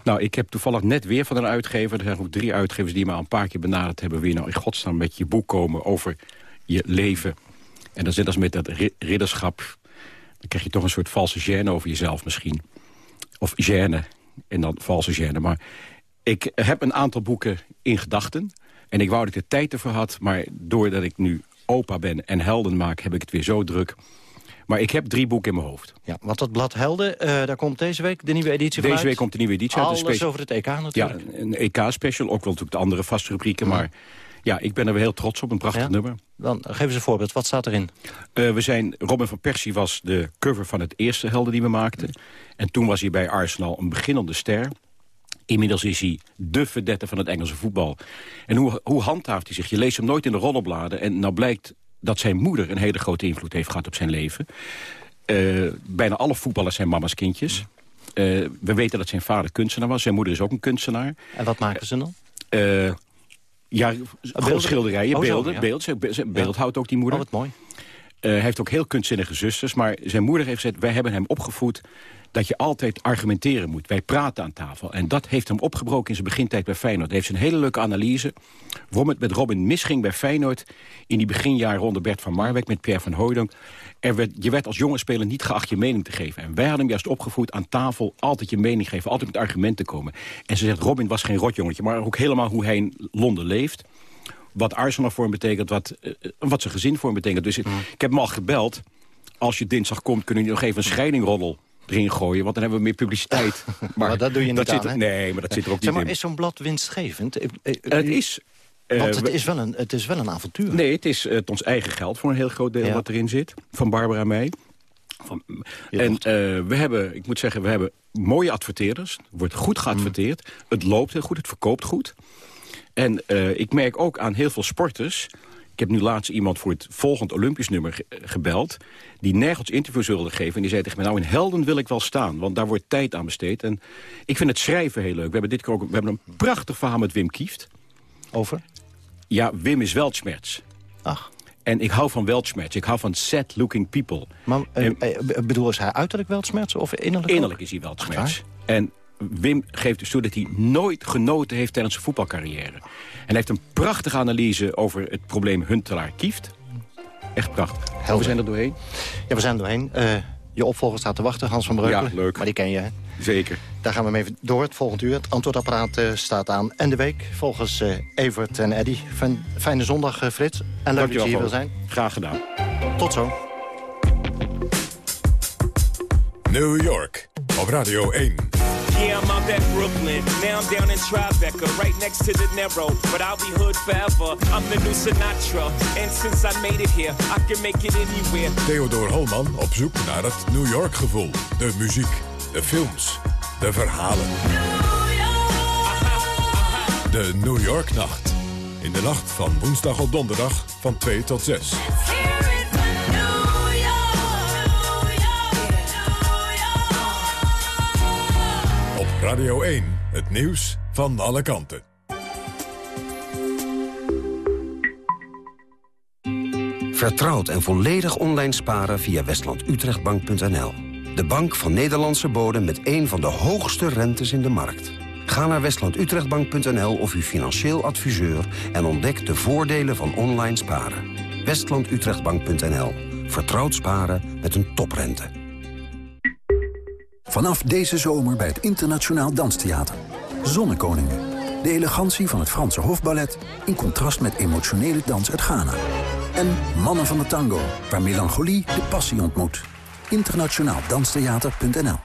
Nou, ik heb toevallig net weer van een uitgever... er zijn ook drie uitgevers die me al een paar keer benaderd hebben... wil je nou in godsnaam met je boek komen over je leven. En is net als met dat ri- ridderschap... dan krijg je toch een soort valse gêne over jezelf misschien. Of gêne, en dan valse gêne. Maar ik heb een aantal boeken in gedachten... en ik wou dat ik de tijd ervoor had... maar doordat ik nu opa ben en helden maak... heb ik het weer zo druk... Maar ik heb drie boeken in mijn hoofd. Ja, want dat blad Helden, eh, daar komt deze week de nieuwe editie van Deze uit. week komt de nieuwe editie uit. Alles Een specia- over het EK natuurlijk. Ja, een EK-special. Ook wel natuurlijk de andere vaste rubrieken. Maar ja, ik ben er weer heel trots op. Een prachtig Ja? nummer. Dan geef eens een voorbeeld. Wat staat erin? Eh, we zijn, Robin van Persie was de cover van het eerste helden die we maakten. En toen was hij bij Arsenal een beginnende ster. Inmiddels is hij de verdette van het Engelse voetbal. En hoe, hoe handhaaft hij zich? Je leest hem nooit in de roddelbladen. En nou blijkt dat zijn moeder een hele grote invloed heeft gehad op zijn leven. Eh, bijna alle voetballers zijn mama's kindjes. Eh, we weten dat zijn vader kunstenaar was. Zijn moeder is ook een kunstenaar. En wat maken ze dan? Ja, gewoon schilderijen, Oh, zo, beelden. ja. beeld, beeldhoudt ook die moeder. Oh, wat mooi. Eh, hij heeft ook heel kunstzinnige zusters. Maar zijn moeder heeft gezegd, wij hebben hem opgevoed... dat je altijd argumenteren moet. Wij praten aan tafel. En dat heeft hem opgebroken in zijn begintijd bij Feyenoord. Hij heeft een hele leuke analyse. Waarom het met Robin misging bij Feyenoord... in die beginjaren onder Bert van Marwijk met Pierre van Hooydonk. Er werd, je werd als jonge speler niet geacht je mening te geven. En wij hadden hem juist opgevoed aan tafel altijd je mening geven. Altijd met argumenten komen. En ze zegt, Robin was geen rotjongetje. Maar ook helemaal hoe hij in Londen leeft wat Arsenal voor hem betekent, wat, eh, wat zijn gezin voor hem betekent. Dus ik- ik heb hem al gebeld. Als je dinsdag komt, kunnen jullie nog even een scheidingroddel erin gooien. Want dan hebben we meer publiciteit. Maar dat doe je niet aan, hè? Nee, maar dat zit er ook Zeg maar, niet in. is zo'n blad winstgevend? Eh, eh, Het is... eh, Want het is, wel een, het is wel een avontuur. Nee, het is eh, ons eigen geld voor een heel groot deel Ja. wat erin zit. Van Barbara en mij. Van, en we hebben, ik moet zeggen, we hebben mooie adverteerders. Er wordt goed geadverteerd. Het loopt heel goed, het verkoopt goed. En ik merk ook aan heel veel sporters... Ik heb nu laatst iemand voor het volgend Olympisch nummer ge- gebeld... die nergens interviews wilde geven. En die zei tegen mij, nou in Helden wil ik wel staan. Want daar wordt tijd aan besteed. En ik vind het schrijven heel leuk. We hebben dit keer ook we hebben een prachtig verhaal met Wim Kieft. Over? Ja, Wim is Weltschmerz. Ach. En ik hou van Weltschmerz. Ik hou van sad-looking people. Maar eh, En- eh, bedoel, is hij uiterlijk wel smerts of innerlijk Innerlijk ook? is hij wel Echt smerts. En Wim geeft dus toe dat hij nooit genoten heeft tijdens zijn voetbalcarrière. En hij heeft een prachtige analyse over het probleem Huntelaar-Kieft. Echt prachtig. We zijn er doorheen. Ja, we zijn er doorheen. Eh, je opvolger staat te wachten, Hans van Breukelen. Ja, leuk. Maar die ken je, hè? Zeker. Daar gaan we mee door. Het volgende uur. Het antwoordapparaat eh, staat aan. En de week volgens eh, Evert en Eddy. Fijn, fijne zondag, Frits. En leuk dat je hier wil zijn. Graag gedaan. Tot zo. New York op Radio 1. Yeah, I'm out at Brooklyn. Now I'm down in Tribeca, right next to the Narrow. But I'll be hood forever. I'm the new Sinatra. And since I made it here, I can make it anywhere. Theodor Holman op zoek naar het New York gevoel. De muziek, de films, de verhalen. De New York Nacht. In de nacht van woensdag op donderdag van 2 tot 6. Radio 1, het nieuws van alle kanten. Vertrouwd en volledig online sparen via westlandutrechtbank.nl. De bank van Nederlandse bodem met een van de hoogste rentes in de markt. Ga naar westlandutrechtbank.nl of uw financieel adviseur... en ontdek de voordelen van online sparen. westlandutrechtbank.nl. Vertrouwd sparen met een toprente. Vanaf deze zomer bij het Internationaal Danstheater. Zonnekoningen. De elegantie van het Franse hofballet... in contrast met emotionele dans uit Ghana. En Mannen van de Tango, waar melancholie de passie ontmoet. Internationaaldanstheater.nl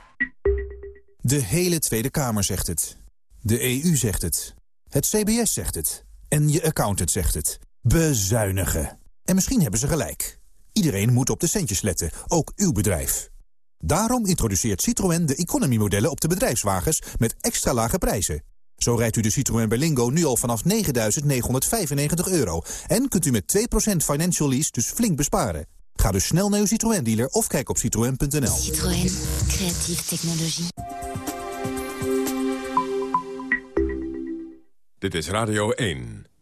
De hele Tweede Kamer zegt het. De EU zegt het. Het CBS zegt het. En je accountant zegt het. Bezuinigen. En misschien hebben ze gelijk. Iedereen moet op de centjes letten, ook uw bedrijf. Daarom introduceert Citroën de economy-modellen op de bedrijfswagens met extra lage prijzen. Zo rijdt u de Citroën Berlingo nu al vanaf 9.995 euro. En kunt u met 2% financial lease dus flink besparen. Ga dus snel naar uw Citroën-dealer of kijk op citroën.nl. Citroën. Creatieve technologie. Dit is Radio 1.